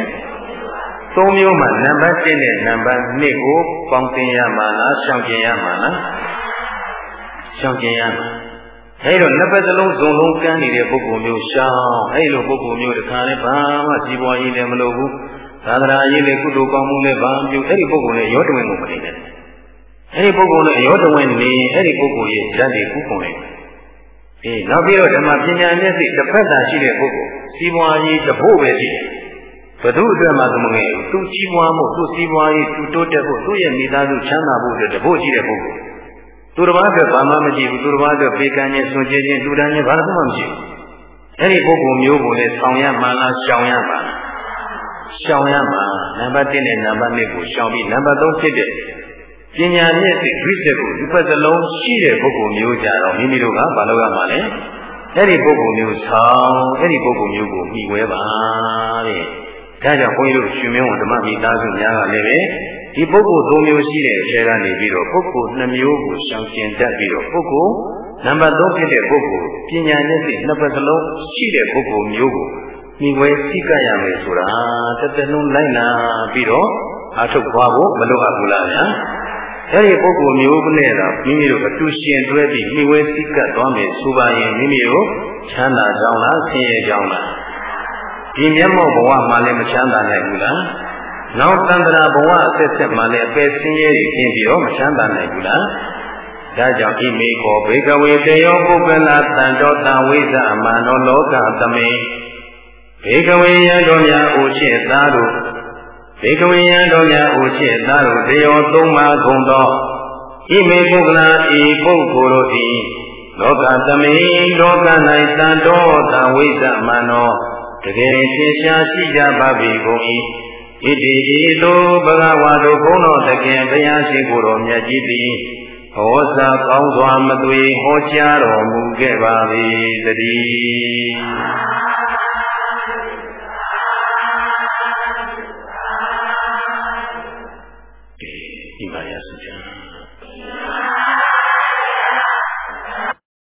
သုံးမျိုးမှာနံပါတ်1နဲ့နံပါတ်2ကိုပေါင်းသင်ရမှာလားရှောင်ကျင်ရမှာလား ရှောင်ကျင်ရမှာအဲဒါနှစ်ပတ်စလုံးဇုံလုံးကမ်းနေတဲ့ပုဂ္ဂိုလ်မျိုးရှောင်းအဲလိုပုဂ္ဂိုလ်မျိုးတခါလဲဘာမှကြီးပွားရေးလည်းမလုပ်ဘူးသာသနာရေးလည်းကုသိုလ်ကောင်းမှုလည်းဘာမှပြုအဲ့ဒီပုဂ္ဂိုလ်နဲ့ရောတဝင်မှုမနေနဲ့အဲ့ဒီပုဂ္ဂိုလ်နဲ့ရောတဝင်နေအဲ့ဒီပုဂ္ဂိုလ်ရဲ့ဓာတ်တွေကုကုန်လိုက်အေးနောက်ပြီးတော့ဓမ္မပညာမျက်စိတစ်ဖက်သာရှိတဲ့ပုဂ္ဂိုလ်စီးပွားရေးတဖို့ပဲရှိတယ်ဘသူအတွက်မှသမငယ်သူကြီးပွားမှုသူစီးပွားရေးသူတိုးတက်ဖို့သူ့ရဲ့မိသားစုချမ်းသာဖို့အတွက်တဖို့ရှိတဲ့ပုဂ္ဂိုလ် သူတစ်ပါးအတွက်ဘာမှမကြည့်ဘူးသူတစ်ပါးအတွက်ပေကံချင်းဆွန်ကျင်ချင်းလူတန်းချင်းဘာမှမရှိဘူးအဲ့ဒီပုဂ္ဂိုလ်မျိုးကိုလည်းဆောင်ရမှလားရှောင်ရပါလားရှောင်ရမှာနံပါတ်1နဲ့နံပါတ်2ကိုရှောင်ပြီးနံပါတ်3ဖြစ်တဲ့ပညာမျက်စိဒွိစက်ကိုဒီပတ်စလုံးရှိတဲ့ပုဂ္ဂိုလ်မျိုးကြတော့မိမိတို့ကမလုပ်ရမှာလေအဲ့ဒီပုဂ္ဂိုလ်မျိုးဆောင်အဲ့ဒီပုဂ္ဂိုလ်မျိုးကိုမှီဝဲပါတဲ့ဒါကြောင့်ဘုန်းကြီးတို့ရှင်မင်းဝန်ဓမ္မမိသားစုများကလည်းပဲ ဒီပုဂ္ဂိုလ်၃မျိုးရှိတဲ့အထဲကနေပြီးတော့ပုဂ္ဂိုလ်2မျိုးကိုရှောင်ကျင်တတ်ပြီးတော့ပုဂ္ဂိုလ်နံပါတ်3ဖြစ်တဲ့ပုဂ္ဂိုလ်ပညာမျက်စိနှစ်ပတ်စလုံးရှိတဲ့ပုဂ္ဂိုလ်မျိုးကိုမိဝဲစိကရမယ်ဆိုတာတစ်သက်လုံးလိုက်နာပြီးတော့အထုတ်သွားဖို့မလိုအပ်ဘူးလားဗျာအဲ့ဒီပုဂ္ဂိုလ်မျိုးနဲ့တော့မိမိတို့အတူရှင်တွဲပြီးမိဝဲစိကသွားမယ်ဆိုပါရင်မိမိတို့ချမ်းသာကြောင်းလားဆင်းရဲကြောင်းလားဒီမျက်မှောက်ဘဝမှာလည်းမချမ်းသာနိုင်ဘူးလား နောက်တန္တရာဘဝအဆက်ဆက်မှာလည်းအပယ်ဆင်းရဲတွေပြင်ပြီးတော့မချမ်းသာနိုင်ဘူးလားဒါကြောင့်ဣမေကောဘေကဝေတေယောပုဂ္ဂလတန်တော်တံဝိဇ္ဇာမနောလောကသမေဘေကဝေယံတော်များအိုချစ်သားတို့ဘေကဝေယံတော်များအိုချစ်သားတို့တေယောသုံးပါးကုန်သောဣမေပုဂ္ဂလာဤပုဂ္ဂိုလ်တို့ဤလောကသမိလောက၌တန်တော်တံဝိဇ္ဇမနောတကယ်သင်ရှားရှိကြပါပြီကုန်၏ ဣတိဤသို့ဘဂဝါတို့ဘုန်းတော်သခင်ဘုရားရှိခိုးတော်မြတ်ကြီးသည်ဟောစာကောင်းစွာမသွေဟောကြားတော်မူခဲ့ပါ၏တည်း